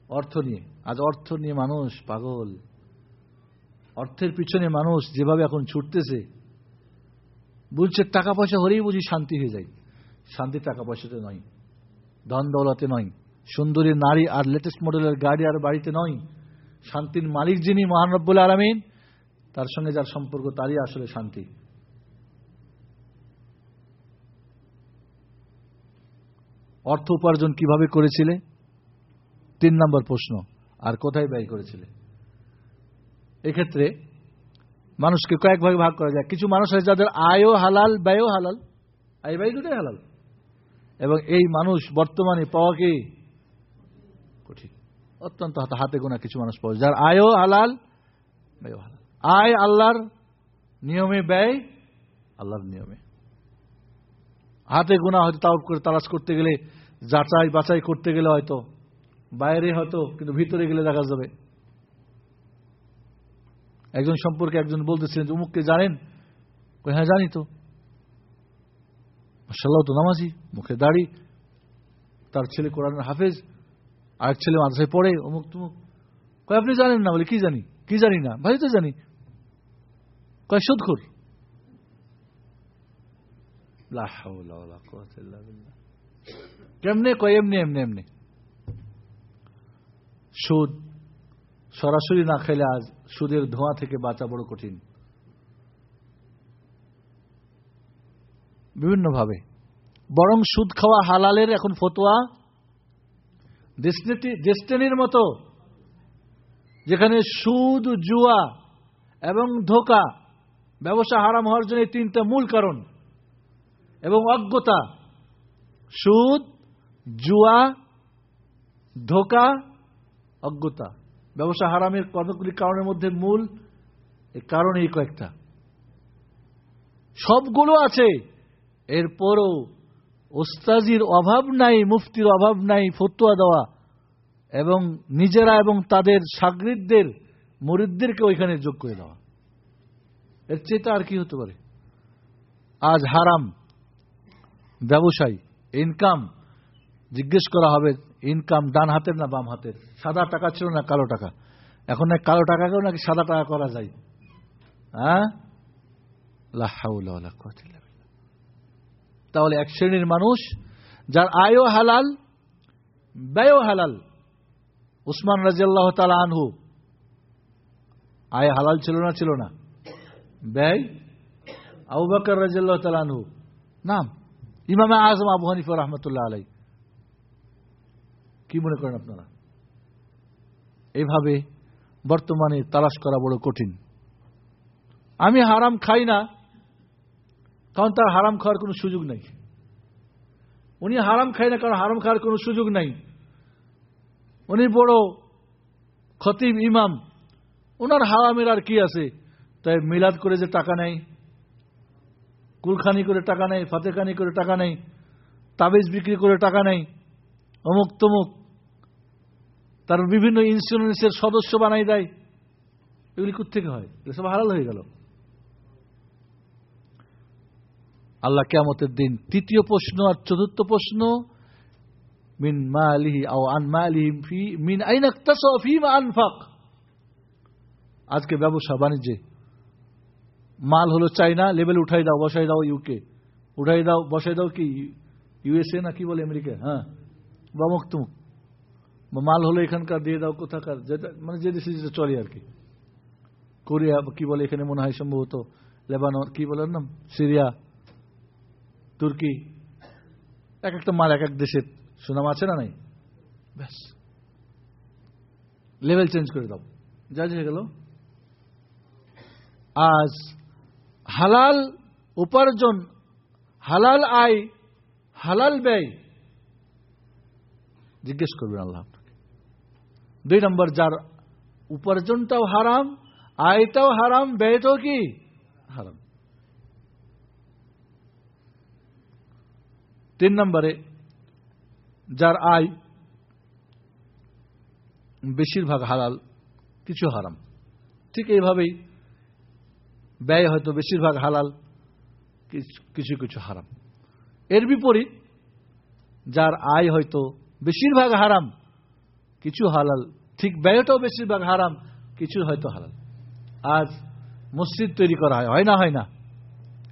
অর্থ নিয়ে। আজ অর্থ নিয়ে মানুষ পাগল। অর্থের পিছনে মানুষ যেভাবে এখন ছুটতেছে, বলছে টাকা পয়সা হলেই বুঝি শান্তি হয়ে যায়। শান্তি টাকা পয়সাতে নয়, ধন দৌলতে নয়, সুন্দরী নারী আর লেটেস্ট মডেলের গাড়ি আর বাড়িতে নয়, শান্তির মালিক যিনি মহানব্বুল আলমিন, তার সঙ্গে যার সম্পর্ক তারই আসলে শান্তি। অর্থ উপার্জন কীভাবে করেছিলে? তিন নম্বর প্রশ্ন, আর কোথায় ব্যয় করেছিলে? এক্ষেত্রে মানুষকে কয়েক ভাগে ভাগ করা যায়। কিছু মানুষ আছে যাদের আয়ও হালাল, ব্যয়ও হালাল। আয় ব্যয় দুটাই হালাল। এবং এই মানুষ বর্তমানে পাওয়া কি? কঠিন। অত্যন্ত হাতে গোনা কিছু মানুষ পাওয়া যার আয়ও হালাল ব্যয় হালাল। আয় আল্লাহর নিয়মে ব্যয়, আল্লাহর নিয়মে। হাতে গোনা হয়তো তাও করে তালাশ করতে গেলে, যাচাই বাছাই করতে গেলে হয়তো, বাইরে হয়তো, কিন্তু ভিতরে গেলে দেখা যাবে। একজন সম্পর্কে একজন বলতেছিলেন উমুককে জানেন? হ্যাঁ জানি তো। মাসাল্লাহ তো নামাজি, মুখে দাড়ি, তার ছেলে কোরআন হাফেজ, আরেক ছেলে মাদ্রাসায় পড়ে, অমুক তুমুক। কয়, আপনি জানেন না? বলে, কি জানি? কি জানি না? ভাই তো জানি। কয় সুদখোর কেমনে কয় এমনি এমনি এমনি সুদ সরাসরি না খেলে আজ সুদের ধোঁয়া থেকে বাঁচা বড় কঠিন বিভিন্নভাবে বরং সুদ খাওয়া হালালের এখন ফতোয়া ডেস্টেনির মতো যেখানে সুদ জুয়া এবং ধোকা ব্যবসা হারাম হওয়ার জন্য তিনটা মূল কারণ এবং অজ্ঞতা, সুদ, জুয়া, ধোকা, অজ্ঞতা। ব্যবসা হারামের কতগুলি কারণের মধ্যে মূল? কারণ এই কয়েকটা। সবগুলো আছে। এরপরও ওস্তাজির অভাব নাই, মুফতির অভাব নাই, ফতুয়া দেওয়া। এবং নিজেরা এবং তাদের সাগরিদদের মরিদদেরকে ওইখানে যোগ করে দেওয়া। এর চেয়ে আর কি হতে পারে? আজ হারাম। ব্যবসায়ী ইনকাম জিজ্ঞেস করা হবে ইনকাম ডান হাতের না বাম হাতের? সাদা টাকা ছিল না কালো টাকা? এখন না কালো টাকাকেও নাকি সাদা টাকা করা যায়? হ্যাঁ? তাহলে এক শ্রেণির মানুষ, যার আয়ও হালাল, ব্যয়ও হালাল, উসমান রাজিয়াল্লাহ তালা আনহু, আয় হালাল ছিল না ছিল না। ব্যয়? আবু বকর রাজিয়াল্লাহ তালা আনহু। নাম? ইমামে আজম আবু হানিফা রহমতুল্লাহ আলাই কি মনে করেন আপনারা? এইভাবে বর্তমানে তালাশ করা বড় কঠিন। আমি হারাম খাই না, কারণ তার হারাম খাওয়ার কোনো সুযোগ নাই। উনি হারাম খায় না কারণ হারাম খাওয়ার কোনো সুযোগ নাই। উনি বড় খতিব ইমাম। ওনার হারামের আর কি আছে? তাই মিলাদ করে যে টাকা নেই কুলখানি করে টাকা নেই, ফাতেখানি করে টাকা নেই, তাবিজ বিক্রি করে টাকা নেই, অমুক তমুক। তার বিভিন্ন ইন্স্যুরেন্সের সদস্য বানাই দেয়। এগুলি কোথেকে হয়? সব হারাল হয়ে গেল। আল্লাহ কেমতের দিন তৃতীয় প্রশ্ন আর চতুর্থ প্রশ্ন, মিন মালিহি আও আন মালিহি ফি, মিন আইন মা আনফাক? আজকে ব্যবসা বাণিজ্যে মাল হলো চাইনা লেভেল উঠাই দাও, বসাই দাও ইউকে উঠাই দাও, বসাই দাও কি? ইউএসএ না কি বলে আমেরিকা হ্যাঁ বা মুখ তুমুক মাল হলো এখানকার, দিয়ে দাও কোথাকার, যেটা মানে যে দেশে যেটা চলে আর কি। কোরিয়া কি বলে এখানে মনে হয় সম্ভবত, লেবানন, কি বলে নাম? সিরিয়া, তুর্কি। এক একটা মাল এক এক দেশের। সুনাম আছে না নাই? ব্যাস। লেভেল চেঞ্জ করে দাও। যা হয়ে গেল। আজ হালাল উপার্জন, হালাল আয়, হালাল ব্যয়। জিজ্ঞেস করবেন আল্লাহ আপনাকে। দুই নম্বর, যার উপার্জনটাও হারাম, আয়টাও হারাম, ব্যয়টাও কি? হারাম। তিন নম্বরে, যার আয় বেশিরভাগ হালাল, কিছু হারাম। ঠিক এইভাবেই ব্যয় হয়তো বেশিরভাগ হালাল, কিছু কিছু হারাম। এর বিপরীত, যার আয় হয়তো বেশিরভাগ হারাম, কিছু হালাল, ঠিক ব্যয়টাও বেশিরভাগ হারাম, কিছু হয়তো হালাল। আজ মসজিদ তৈরি করা হয় হয় না হয় না?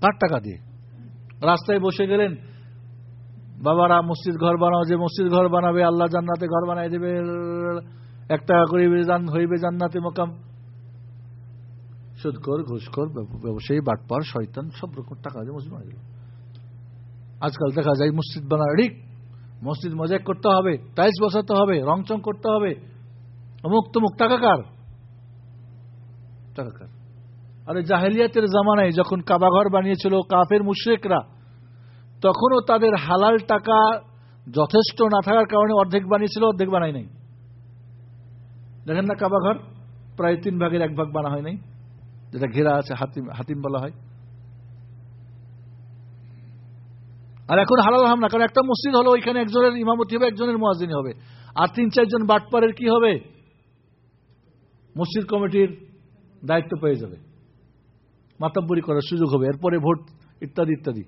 কার টাকা দিয়ে? রাস্তায় বসে গেলেন, বাবারা মসজিদ ঘর বানাও, যে মসজিদ ঘর বানাবে, আল্লাহ জান্নাতে ঘর বানাই দেবে এক টাকা করে হইবে জান্নাতে মোকাম। সুদকর ঘুষকর ব্যবসায়ী, বাটপার, শয়তান, সব রকম টাকা দিয়ে মসজিদ দিল। আজকাল দেখা যায় মসজিদ বানায় ঠিক, মসজিদ মজাক করতে হবে, টাইলস বসাতে হবে রংচং করতে হবে। অমুক তমুক টাকাকার টাকাকার আরে জাহেলিয়াতের জামানায় যখন কাবাঘর বানিয়েছিল কাফের মুশ্রেকরা, তখনও তাদের হালাল টাকা যথেষ্ট না থাকার কারণে অর্ধেক বানিয়েছিল, অর্ধেক বানায় নাই। দেখেন না কাবাঘর? প্রায় তিন ভাগের এক ভাগ বানা হয় নাই। যেটা ঘেরা আছে, হাতিম হাতিম বলা হয়। আর এখন হালাল হাম না কারণ একটা মসজিদ হলো ওইখানে একজনের ইমামতি হবে, একজনের মোয়াজিনী হবে। আর তিন, চারজন বাটপারের কি হবে? মসজিদ কমিটির দায়িত্ব পেয়ে যাবে। মাতাব্বরি করার সুযোগ হবে। এরপরে ভোট, ইত্যাদি ইত্যাদি।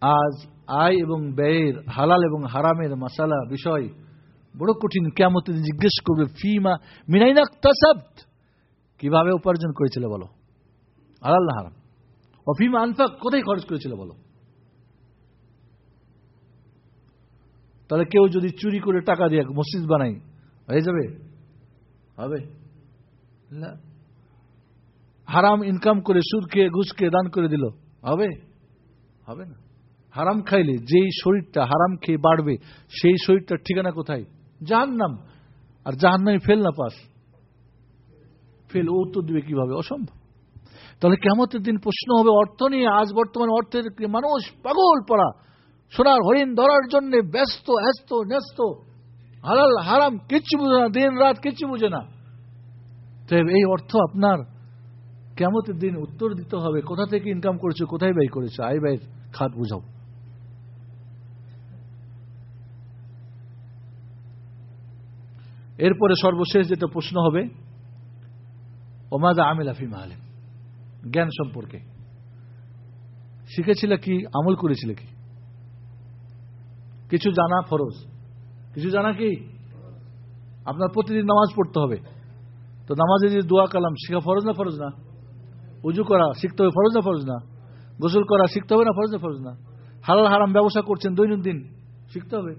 আজ আয় এবং ব্যয়ের, হালাল এবং হারামের মশালা বিষয় বড় কঠিন কেমন জিজ্ঞেস করবে, ফিমা মিনাইনা তাসাbt কীভাবে উপার্জন করেছিল বলো? হালাল না হারাম অফিমা আনফাক, কোথায় খরচ করেছিল বলো? তাহলে কেউ যদি চুরি করে টাকা দিয়ে মসজিদ বানাই হয়ে যাবে? হবে? না। হারাম ইনকাম করে সুদ খেয়ে ঘুষ খেয়ে দান করে দিল, হবে? হবে না। হারাম খাইলে যেই শরীরটা হারাম খেয়ে বাড়বে, সেই শরীরটার ঠিকানা কোথায়? জাহান্নাম। আর জাহান্নামে ফেল না পাস। ফেল ও উত্তর দিবে কীভাবে? অসম্ভব। তাহলে কেমতের দিন প্রশ্ন হবে, অর্থ নিয়ে আজ বর্তমানে অর্থের মানুষ পাগল পড়া? সোনার হরিণ ধরার জন্য ব্যস্ত হ্যাস্ত ন্যস্ত। হালাল, হারাম, কিচ্ছু বুঝে না, দিন রাত কিচ্ছু বুঝে না। এই অর্থ আপনার কেমতের দিন উত্তর দিতে হবে। কোথা থেকে ইনকাম করেছে? কোথায় ব্যয় করেছে? আয় ব্যয়ের খাত বুঝাও। এরপরে সর্বশেষ যেটা প্রশ্ন হবে ওমাদা আমিল আফিম আলেম জ্ঞান সম্পর্কে। শিখেছিল কি, আমল করেছিল কি? কিছু জানা ফরজ। কিছু জানা কি? আপনার প্রতিদিন নামাজ পড়তে হবে। তো নামাজে যদি দোয়া কালাম, শিখা ফরজ না ফরজ না? উজু করা শিখতে হবে ফরজ না ফরজ না? গোসল করা শিখতে হবে না ফরজ না ফরজ না? হালাল হারাম ব্যবসা করছেন দৈনন্দিন, শিখতে হবে?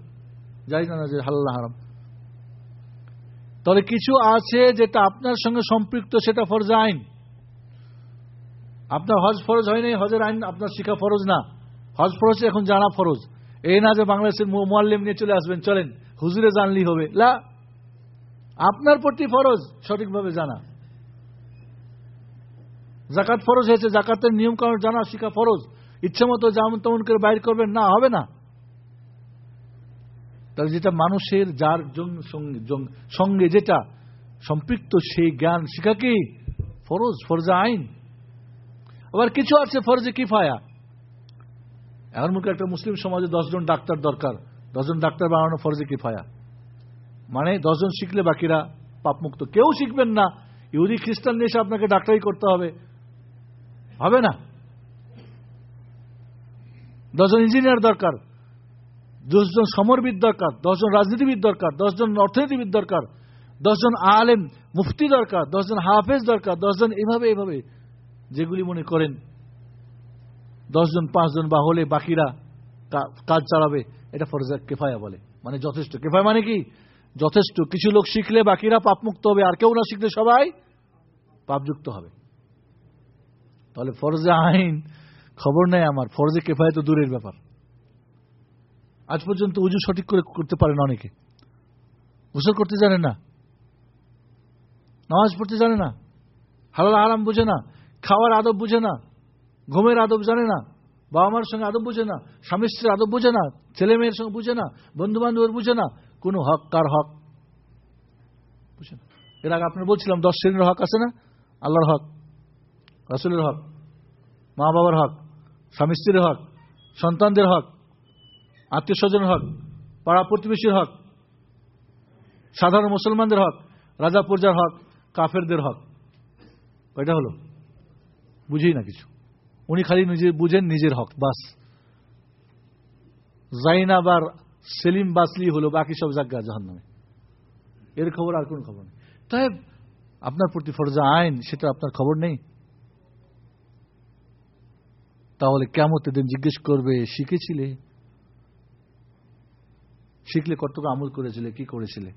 জানি না যে হালাল হারাম। তবে কিছু আছে যেটা আপনার সঙ্গে সম্পৃক্ত, সেটা ফরজ আইন। আপনার হজ ফরজ হয়নি হজের আইন আপনার শিখা ফরজ না। হজ ফরজ, এখন জানা ফরজ। এই না যে বাংলাদেশের মোয়াল্লিম নিয়ে চলে আসবেন, চলেন, হুজুরে জানলি হবে। লা, আপনার প্রতি ফরজ, সঠিকভাবে জানা। জাকাত ফরজ হয়েছে, জাকাতের নিয়ম কারণ জানা, শিখা ফরজ। ইচ্ছে মতো যেমন তেমন করে বাইর করবেন, না, হবে না। তাহলে যেটা মানুষের, যার সঙ্গে যেটা সম্পৃক্ত, সেই জ্ঞান শিখা কি? ফরজ, ফরজা আইন। আবার কিছু আছে ফরজে কিফায়া। এখন মুখে একটা মুসলিম সমাজে দশজন ডাক্তার দরকার। দশজন ডাক্তার বানানো ফরজে কিফায়া। মানে দশজন শিখলে বাকিরা পাপমুক্ত। কেউ শিখবেন না। ইহুদি, খ্রিস্টান দেশে আপনাকে ডাক্তারি করতে হবে। হবে না? দশজন ইঞ্জিনিয়ার দরকার। দশজন সমরবিদ দরকার, দশজন রাজনীতিবিদ দরকার, দশজন অর্থনীতিবিদ দরকার, দশজন আলেম, মুফতি দরকার, দশজন হাফেজ দরকার, দশজন এভাবে এভাবে যেগুলি মনে করেন, দশজন, পাঁচজন বা হলে বাকিরা কাজ চালাবে, এটা ফরজা কেফায়া বলে মানে যথেষ্ট। কেফায় মানে কি? যথেষ্ট। কিছু লোক শিখলে বাকিরা পাপমুক্ত হবে, আর কেউ না শিখলে সবাই পাপযুক্ত হবে। তাহলে ফরজে আইন খবর নেই আমার, ফরজে কেফায় তো দূরের ব্যাপার। আজ পর্যন্ত উজু সঠিক করে করতে পারে না অনেকে। গোসল করতে জানে না। নামাজ পড়তে জানে না। হালাল আরাম বুঝে না। খাওয়ার আদব বুঝে না। ঘুমের আদব জানে না। বাবা মার সঙ্গে আদব বুঝে না। স্বামী স্ত্রীর আদব বুঝে না। ছেলে মেয়ের সঙ্গে বুঝে না। বন্ধু বান্ধবের বুঝে না। কোনো হক কার হক? বুঝে না। এর আগে আপনার বলছিলাম, দশ শ্রেণির হক আছে না? আল্লাহর হক। রাসুলের হক। মা বাবার হক। স্বামী স্ত্রীর হক। সন্তানদের হক। আত্মীয় স্বজনের হক, পাড়া প্রতিবেশীর হক, সাধারণ মুসলমানদের হক, রাজা প্রজার হক, কাফেরদের হক। কয়টা হলো? বুঝেই না কিছু। উনি খালি নিজে বুঝেন নিজের হক, বাস। জাইনাব আর সেলিম বাসলি হলো, বাকি সব জায়গা জাহান নামে এর খবর আর কোন খবর নেই। তাই আপনার প্রতি ফরজা আইন, সেটা আপনার খবর নেই? তাহলে কেমন দিন জিজ্ঞেস করবে, শিখেছিলে? শিখলে কতটুকু আমল করেছিলে, কি করেছিলে?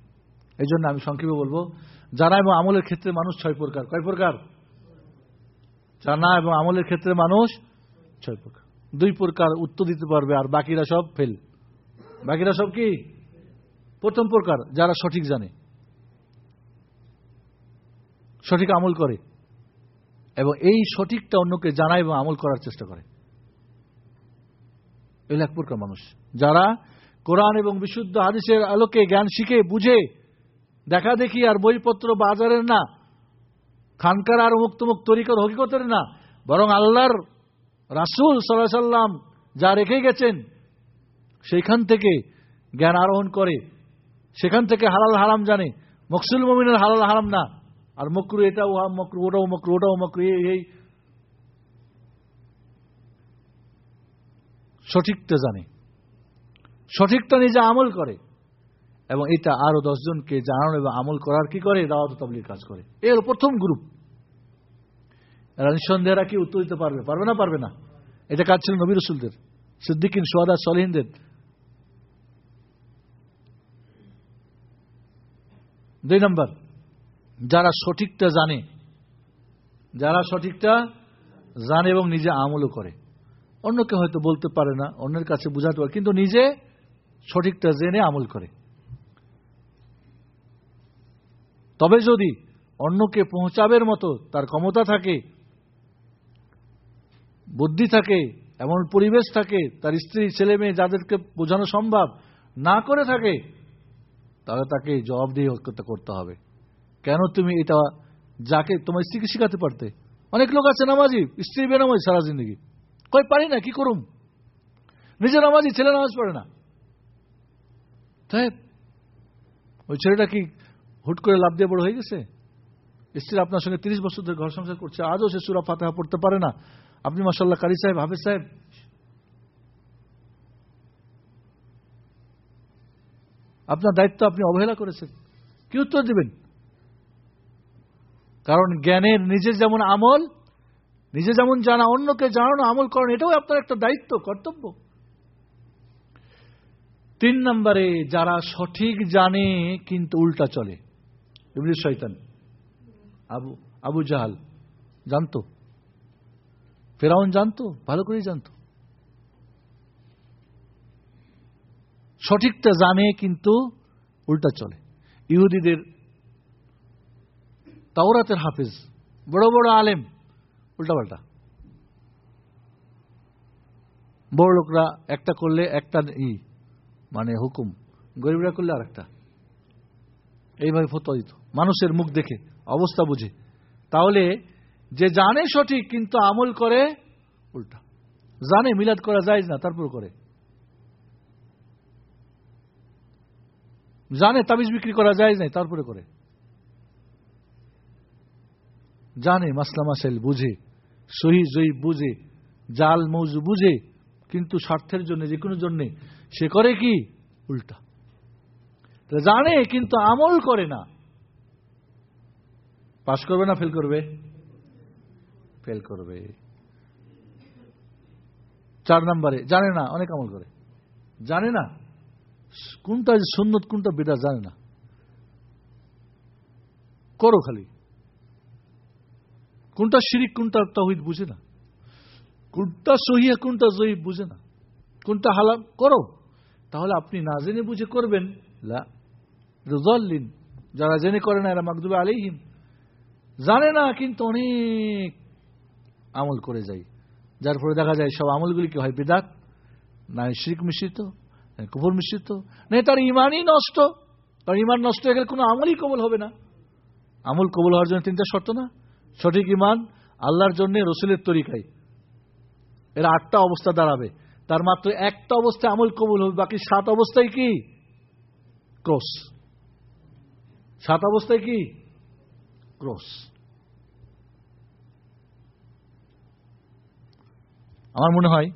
এই জন্য আমি সংক্ষেপে বলব, জানা এবং আমলের ক্ষেত্রে মানুষ ছয় প্রকার। কয় প্রকার? জানা এবং আমলের ক্ষেত্রে মানুষ ছয় প্রকার। দুই প্রকার উত্তর দিতে পারবে আর বাকিরা সব ফেল বাকিরা সব কি? প্রথম প্রকার, যারা সঠিক জানে। সঠিক আমল করে এবং এই সঠিকটা অন্যকে জানায় এবং আমল করার চেষ্টা করে। এক প্রকার মানুষ। যারা কোরআন এবং বিশুদ্ধ হাদিসের আলোকে, জ্ঞান শিখে, বুঝে, দেখা দেখি আর বইপত্র বাজারের না, খানকার আর মুক্ত মুখ তরিকত হকিকতের না, বরং আল্লাহর রাসুল সাল্লাহ সাল্লাম যা রেখে গেছেন, সেইখান থেকে জ্ঞান আরোহণ করে, সেখান থেকে হালাল হারাম জানে, মকসুল মমিনের হালাল হারাম না, আর মকরু এটাও মকরু ওটাও মকরু ওটাও, মকরু এই সঠিকটা জানে। সঠিকটা নিজে আমল করে। এবং এটা আরও দশজনকে জানানো এবং আমল করার কি করে? দাওয়াত তবলির কাজ করে। এর প্রথম গ্রুপ এরা নিঃসন্দেহরা কি উত্তর দিতে পারবে? পারবে না পারবে না। এটা কাজ ছিল নবী রসুলদের, সিদ্দিকিন সোয়াদা সলিহিনদের। দুই নম্বর, যারা সঠিকটা জানে, যারা সঠিকটা জানে এবং নিজে আমলও করে। অন্যকে হয়তো বলতে পারে না, অন্যের কাছে বুঝাতে পারে, কিন্তু নিজে সঠিকটা জেনে আমল করে। তবে যদি অন্যকে পৌঁছাবের মতো তার ক্ষমতা থাকে, বুদ্ধি থাকে, এমন পরিবেশ থাকে, তার স্ত্রী, ছেলে মেয়ে যাদেরকে বোঝানো সম্ভব না করে থাকে, তাহলে তাকে জবাব জবাবদিহি করতে হবে। কেন তুমি এটা যাকে, তোমার স্ত্রীকে শিখাতে পারতে? অনেক লোক আছে নামাজি, স্ত্রী বেনামাজি সারা জিন্দগি। কই পারি না, কি করুম? নিজে নামাজি, ছেলে নামাজ পড়ে না। তাই, ওই ছেলেটা কি হুট করে লাভ দিয়ে বড় হয়ে গেছে? স্ত্রী আপনার সঙ্গে তিরিশ বছর ধরে ঘর সংসার করছে, আজও সে সুরা ফাতেহা পড়তে পারে না। আপনি মাসাল্লাহ কারি সাহেব, হাফেজ সাহেব। আপনার দায়িত্ব আপনি অবহেলা করেছেন। কি উত্তর দিবেন? কারণ জ্ঞানের নিজের যেমন আমল, নিজে যেমন জানা, অন্যকে জানানো, আমল করেন, এটাও আপনার একটা দায়িত্ব, কর্তব্য। তিন নম্বরে, যারা সঠিক জানে, কিন্তু উল্টা চলে। ইবলিস শয়তান। আবু আবু জাহাল। জানতো? ফেরাউন জানতো? ভালো করেই জানতো। সঠিকটা জানে, কিন্তু উল্টা চলে। ইহুদিদের তাওরাতের হাফিজ, বড় বড় আলেম, উল্টাপাল্টা। বড় লোকরা একটা করলে একটা ই। মানে হুকুম। গরিবরা করলে আর একটা এইভাবে ফতোয়া দিত। মানুষের মুখ দেখে, অবস্থা বুঝে। তাহলে যে জানে সঠিক, কিন্তু আমল করে, উল্টা। জানে মিলাদ করা যায় না, তারপর করে। জানে তাবিজ বিক্রি করা যায় নাই, তারপরে করে। জানে মাসলা মাসাইল বুঝে, সহি জয়ী বুঝে, জাল মৌজু বুঝে কিন্তু স্বার্থের জন্য, যে কোনো জন্যে। সে করে কি? উল্টা। জানে, কিন্তু আমল করে না। পাশ করবে না, ফেল করবে? ফেল করবে। চার নম্বরে, জানে না, অনেক আমল করে। জানে না? কোনটা সুন্নত, কোনটা বেদা জানে না। করো খালি। কোনটা শিরিক, কোনটা তহিদ, বুঝে না। কোনটা সহিয়া কোনটা জয়ীব বুঝে না। কোনটা হালাম করো। তাহলে আপনি না জেনে বুঝে করবেন। রেজল্লিন। যারা জেনে করে না, এরা মাকদুবে আলিহিম জানে না, কিন্তু অনেক আমল করে যায়। যার ফলে দেখা যায় সব আমলগুলি কি হয়? বেদাত। না শিরিক মিশ্রিত কুফর মিশ্রিত, না তার ইমানই নষ্ট। তার ইমান নষ্ট হয়ে গেলে কোনো আমলই কবল হবে না। আমল কবল হওয়ার জন্য তিনটা শর্ত না? সঠিক ইমান আল্লাহর জন্য, রসুলের তরিকায়। এর আটটা অবস্থা দাঁড়াবে। তার মাত্র একটা অবস্থায় আমল কবুল হবে, বাকি সাত অবস্থায় কি? ক্রস। সাত অবস্থায় কি? ক্রস। আমার মনে হয়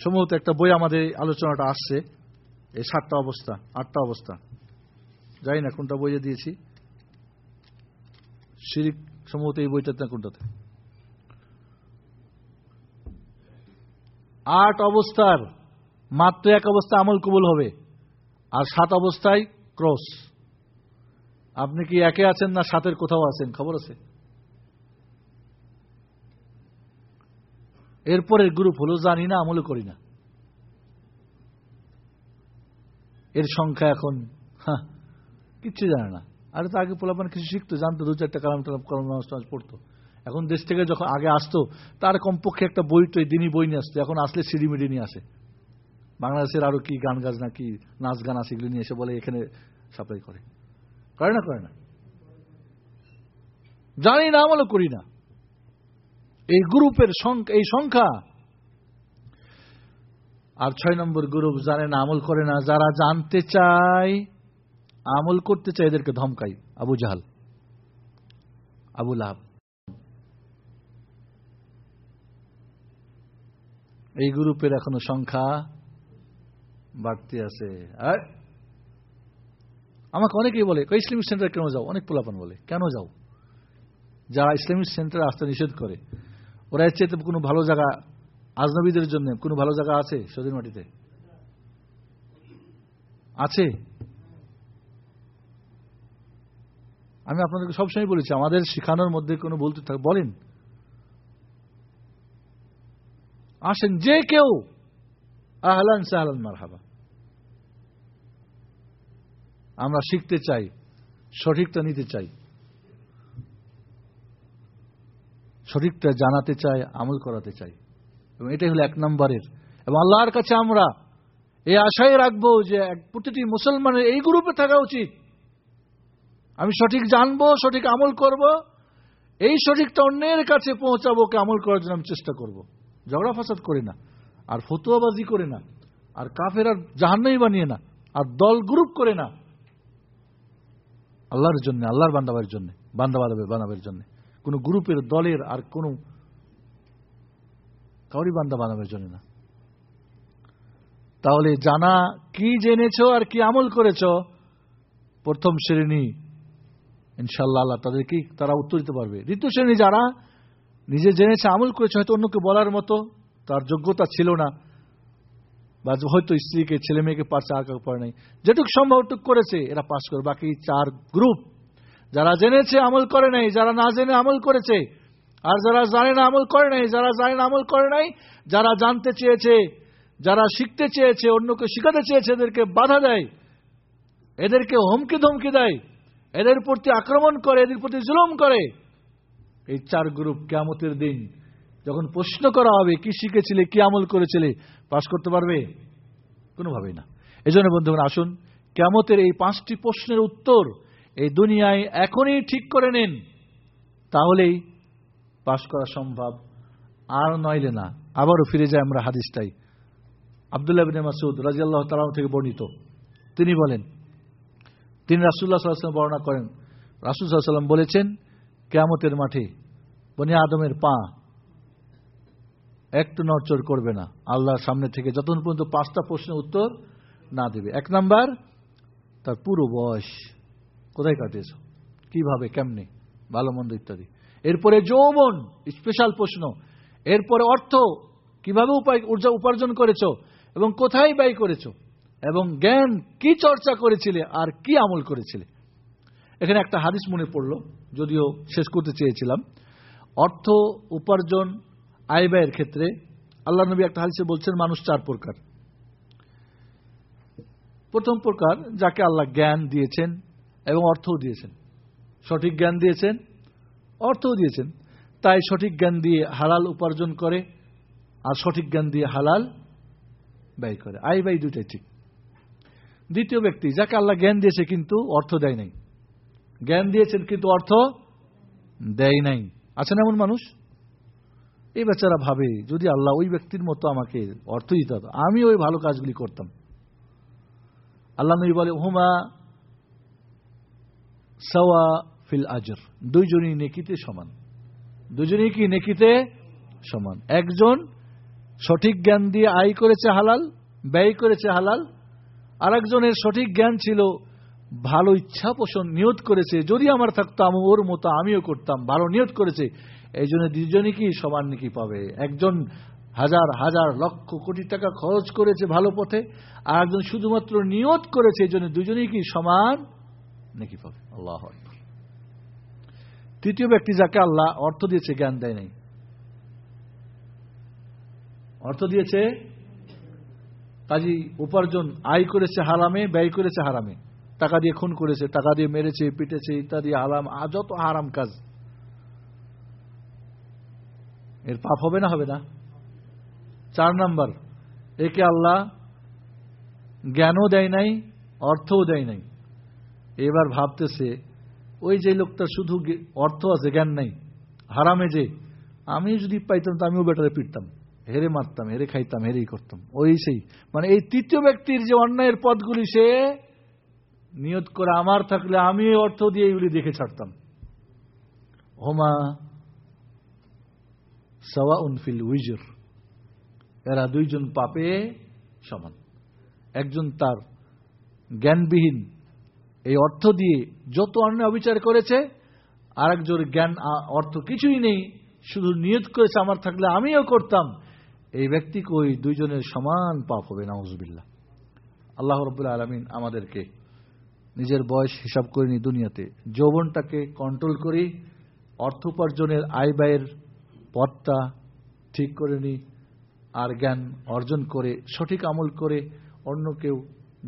সম্ভবত একটা বই আমাদের আলোচনাটা আসছে, এই সাতটা অবস্থা, আটটা অবস্থা। জানি না কোনটা বইয়ে দিয়েছি। শিরিক সম্ভবত এই বইটাতে না কোনটাতে? আট অবস্থার, মাত্র এক অবস্থা আমল কবুল হবে, আর সাত অবস্থায় ক্রস। আপনি কি একে আছেন না সাতের কোথাও আছেন? খবর আছে? এরপরের গ্রুপ হলো জানি না, আমলও করি না। এর সংখ্যা এখন হ্যাঁ কিচ্ছু জানে না। আরে তো আগে পোলাপান কিছু শিখতো, জানতো, দু চারটা কালাম টালাম, কলম নামাজ টামাজ পড়তো। এখন দেশ থেকে যখন আগে আসতো, তার কমপক্ষে একটা বই তো দিনই বই নিয়ে আসতো। এখন আসলে সিডি মিডি নিয়ে আসে। বাংলাদেশের আরও কি গান গাছ না কি নাচ গান আছে, এগুলো নিয়ে এসে বলে, এখানে সাপ্লাই করে। করে না করে না? জানি না, আমলও করি না। এই গ্রুপের সংখ্যা, এই সংখ্যা। আর ছয় নম্বর গ্রুপ জানে না আমল করে না, যারা জানতে চায় আমল করতে চায় এদেরকে ধমকাই। আবু জাহাল। আবু লাভ এই গ্রুপের এখনও সংখ্যা বাড়তি আছে। আর আমাকে অনেকেই বলে ইসলামিক সেন্টার কেন যাও? অনেক পোলাপান বলে, কেন যাও? যারা ইসলামিক সেন্টারে আসতে নিষেধ করে, ওরা এর চেয়ে কোনো ভালো জায়গা, আজনবীদের জন্য কোনো ভালো জায়গা আছে সদির মাটিতে? আছে। আমি আপনাদেরকে সবসময় বলেছি, আমাদের শিখানোর মধ্যে কোনো বলতে থাকে। বলেন। আসেন যে কেউ, আহলান সাহলান মারহাবা। আমরা শিখতে চাই সঠিকটা নিতে চাই। সঠিকটা জানাতে চাই, আমল করাতে চাই। এবং এটাই হলো এক নম্বরের। এবং আল্লাহর কাছে আমরা এই আশাই রাখব যে প্রতিটি মুসলমানের এই গ্রুপে থাকা উচিত। আমি সঠিক জানব, সঠিক আমল করব, এই সঠিকটা অন্যের কাছে পৌঁছাবো কে আমল করার জন্য আমি চেষ্টা করব। ঝগড়া ফাসাদ করি না, আর ফতুয়াবাজি করে না, আর কাফের আর জাহান্নাই বানিয়ে না, আর দল গ্রুপ করে না। আল্লাহর জন্য, আল্লাহর বান্দাবার জন্য বান্দা বানাবে বানাবের জন্য। কোন গ্রুপের, দলের, আর কোন কাউরি বান্দা বানাবের জন্য না। তাহলে জানা কি জেনেছ আর কি আমল করেছ? প্রথম শ্রেণি ইনশাল্লাহ আল্লাহ তাদেরকে তারা উত্তর দিতে পারবে। দ্বিতীয় শ্রেণি যারা নিজে জেনেছে, আমল করেছে, হয়তো অন্যকে বলার মতো, তার যোগ্যতা ছিল না। বা হয়তো স্ত্রীকে, ছেলে মেয়েকে পারছে আর কাউকে পারে নাই। যেটুক সম্ভব টুক করেছে, এরা পাশ করে। বাকি চার গ্রুপ যারা জেনেছে আমল করে নাই, যারা না জেনে আমল করেছে, আর যারা জানে না আমল করে নাই, যারা জানে না আমল করে নাই, যারা জানতে চেয়েছে, যারা শিখতে চেয়েছে, অন্যকে শিখাতে চেয়েছে, এদেরকে বাধা দেয়, এদেরকে হুমকি ধমকি দেয়। এদের প্রতি আক্রমণ করে, এদের প্রতি জুলুম করে। এই চার গ্রুপ কেমতের দিন যখন প্রশ্ন করা হবে, কি শিখেছিলে, কি আমল করেছিলে, পাশ করতে পারবে? কোনোভাবেই না। এই জন্য বন্ধুগণ, আসুন কেমতের এই পাঁচটি প্রশ্নের উত্তর এই দুনিয়ায় এখনই ঠিক করে নেন। তাহলেই পাশ করা সম্ভব। আর নইলে না। আবারও ফিরে যায় আমরা হাদিসটাই। আবদুল্লাহ মাসুদ রাজিয়াল্লাহ তালাম থেকে বর্ণিত। তিনি বলেন তিনি রাসুল্লাহ সাল্লাম বর্ণনা করেন। রাসুল সাল্লাম বলেছেন, কেয়ামতের মাঠে বনি আদমের পা একটু নড়চড় করবে না। আল্লাহর সামনে থেকে যতক্ষণ পর্যন্ত পাঁচটা প্রশ্নের উত্তর না দেবে। এক নাম্বার, তার পুরো বয়স কোথায় কাটিয়েছ? কীভাবে, কেমনে? ভালো মন্দ ইত্যাদি। এরপরে যৌবন স্পেশাল প্রশ্ন। এরপরে অর্থ, কীভাবে উপায় উপার্জন করেছ এবং কোথায় ব্যয় করেছ? এবং জ্ঞান কি চর্চা করেছিলে আর কি আমল করেছিলে? এখানে একটা হাদিস মনে পড়ল, যদিও শেষ করতে চেয়েছিলাম। অর্থ উপার্জন আয় ব্যয়ের ক্ষেত্রে আল্লাহ নবী একটা হাদিসে বলছেন, মানুষ চার প্রকার। প্রথম প্রকার, যাকে আল্লাহ জ্ঞান দিয়েছেন এবং অর্থও দিয়েছেন। সঠিক জ্ঞান দিয়েছেন, অর্থও দিয়েছেন। তাই সঠিক জ্ঞান দিয়ে হালাল উপার্জন করে আর সঠিক জ্ঞান দিয়ে হালাল ব্যয় করে। আয় ব্যয় দুটাই ঠিক। দ্বিতীয় ব্যক্তি, যাকে আল্লাহ জ্ঞান দিয়েছে কিন্তু অর্থ দেয় নাই। জ্ঞান দিয়েছেন কিন্তু অর্থ দেয় নাই। আছেন এমন মানুষ? এই বেচারা ভাবে, যদি আল্লাহ ওই ব্যক্তির মতো আমাকে অর্থ দিতে হতো আমি ওই ভালো কাজগুলি করতাম। আল্লাহ নবী বলে, হুমা সাওয়া ফিল আজর। দুইজনই নেকিতে সমান। দুজনেই কি নেকিতে সমান? একজন সঠিক জ্ঞান দিয়ে আয় করেছে হালাল, ব্যয় করেছে হালাল আর একজনের সঠিক জ্ঞান ছিল, ভালো ইচ্ছা পোষণ নিয়ত করেছে, যদি আমার থাকতাম ওর মতো, আমিও করতাম, ভালো নিয়ত করেছে, এই জন্য দুজনই কি সমান নাকি পাবে? একজন হাজার হাজার লক্ষ কোটি টাকা খরচ করেছে ভালো পথে, আর একজন শুধুমাত্র নিয়ত করেছে, এই জন্য দুজনেই কি সমান নাকি পাবে? আল্লাহ তৃতীয় ব্যক্তি যাকে আল্লাহ অর্থ দিয়েছে, জ্ঞান দেয় নাই। অর্থ দিয়েছে কাজী উপার্জন, আয় করেছে হারামে, ব্যয় করেছে হারামে। টাকা দিয়ে খুন করেছে, টাকা দিয়ে মেরেছে, পিটেছে, ইত্যাদি হারাম যত হারাম কাজ। এর পাপ হবে না হবে না। চার নাম্বার, একে আল্লাহ জ্ঞানও দেয় নাই, অর্থও দেয় নাই। এবার ভাবতেছে, ওই যে লোকটা শুধু অর্থ আছে, জ্ঞান নাই। হারামে যে আমি যদি পাইতাম, তো আমিও বেটারে পিটতাম। হেরে মারতাম, হেরে খাইতাম, হেরেই করতাম। ওই সেই। মানে এই তৃতীয় ব্যক্তির যে অন্যায়ের পদগুলি সে নিয়ত করে আমার থাকলে আমি অর্থ দিয়ে এইগুলি দেখে ছাড়তাম। হোমা সাওয়া উনফিল উইজর। এরা দুইজন পাপে সমান। একজন তার জ্ঞানবিহীন এই অর্থ দিয়ে যত অন্যায় অবিচার করেছে আর একজন জ্ঞান অর্থ কিছুই নেই। শুধু নিয়ত করেছে, আমার থাকলে আমিও করতাম। এই ব্যক্তিকে ওই দুইজনের সমান পাপ হবে নাউজবিল্লা আল্লাহ রবুল্লা আলমিন আমাদেরকে নিজের বয়স হিসাব করিনি দুনিয়াতে। যৌবনটাকে কন্ট্রোল করি, অর্থ উপার্জনের আয় ব্যয়ের পথটা ঠিক করে নিই আর জ্ঞান অর্জন করে, সঠিক আমল করে অন্য কেউ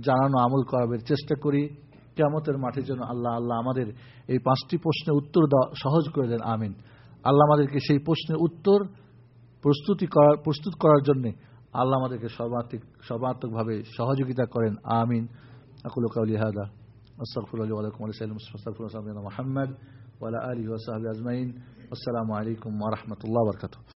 জানানো আমল করাবের চেষ্টা করি। কেমতের মাঠের জন্য আল্লাহ আল্লাহ আমাদের এই পাঁচটি প্রশ্নের উত্তর দেওয়া সহজ করে দেন, আমিন। আল্লাহ আমাদেরকে সেই প্রশ্নের উত্তর প্রস্তুতি করার প্রস্তুত করার জন্য আল্লাহ আমাদেরকে সর্বাত্মিক সর্বাত্মকভাবে সহযোগিতা করেন। আমিন। আকুল কাউলি হাদা। আস্তফুল্লাহ আলাইকুম আলসালাম মোহাম্মদ ওয়ালা আলী ওসাহাবি আজমাইন। আসসালামু আলাইকুম ওরহমতুল্লাহ বরকাত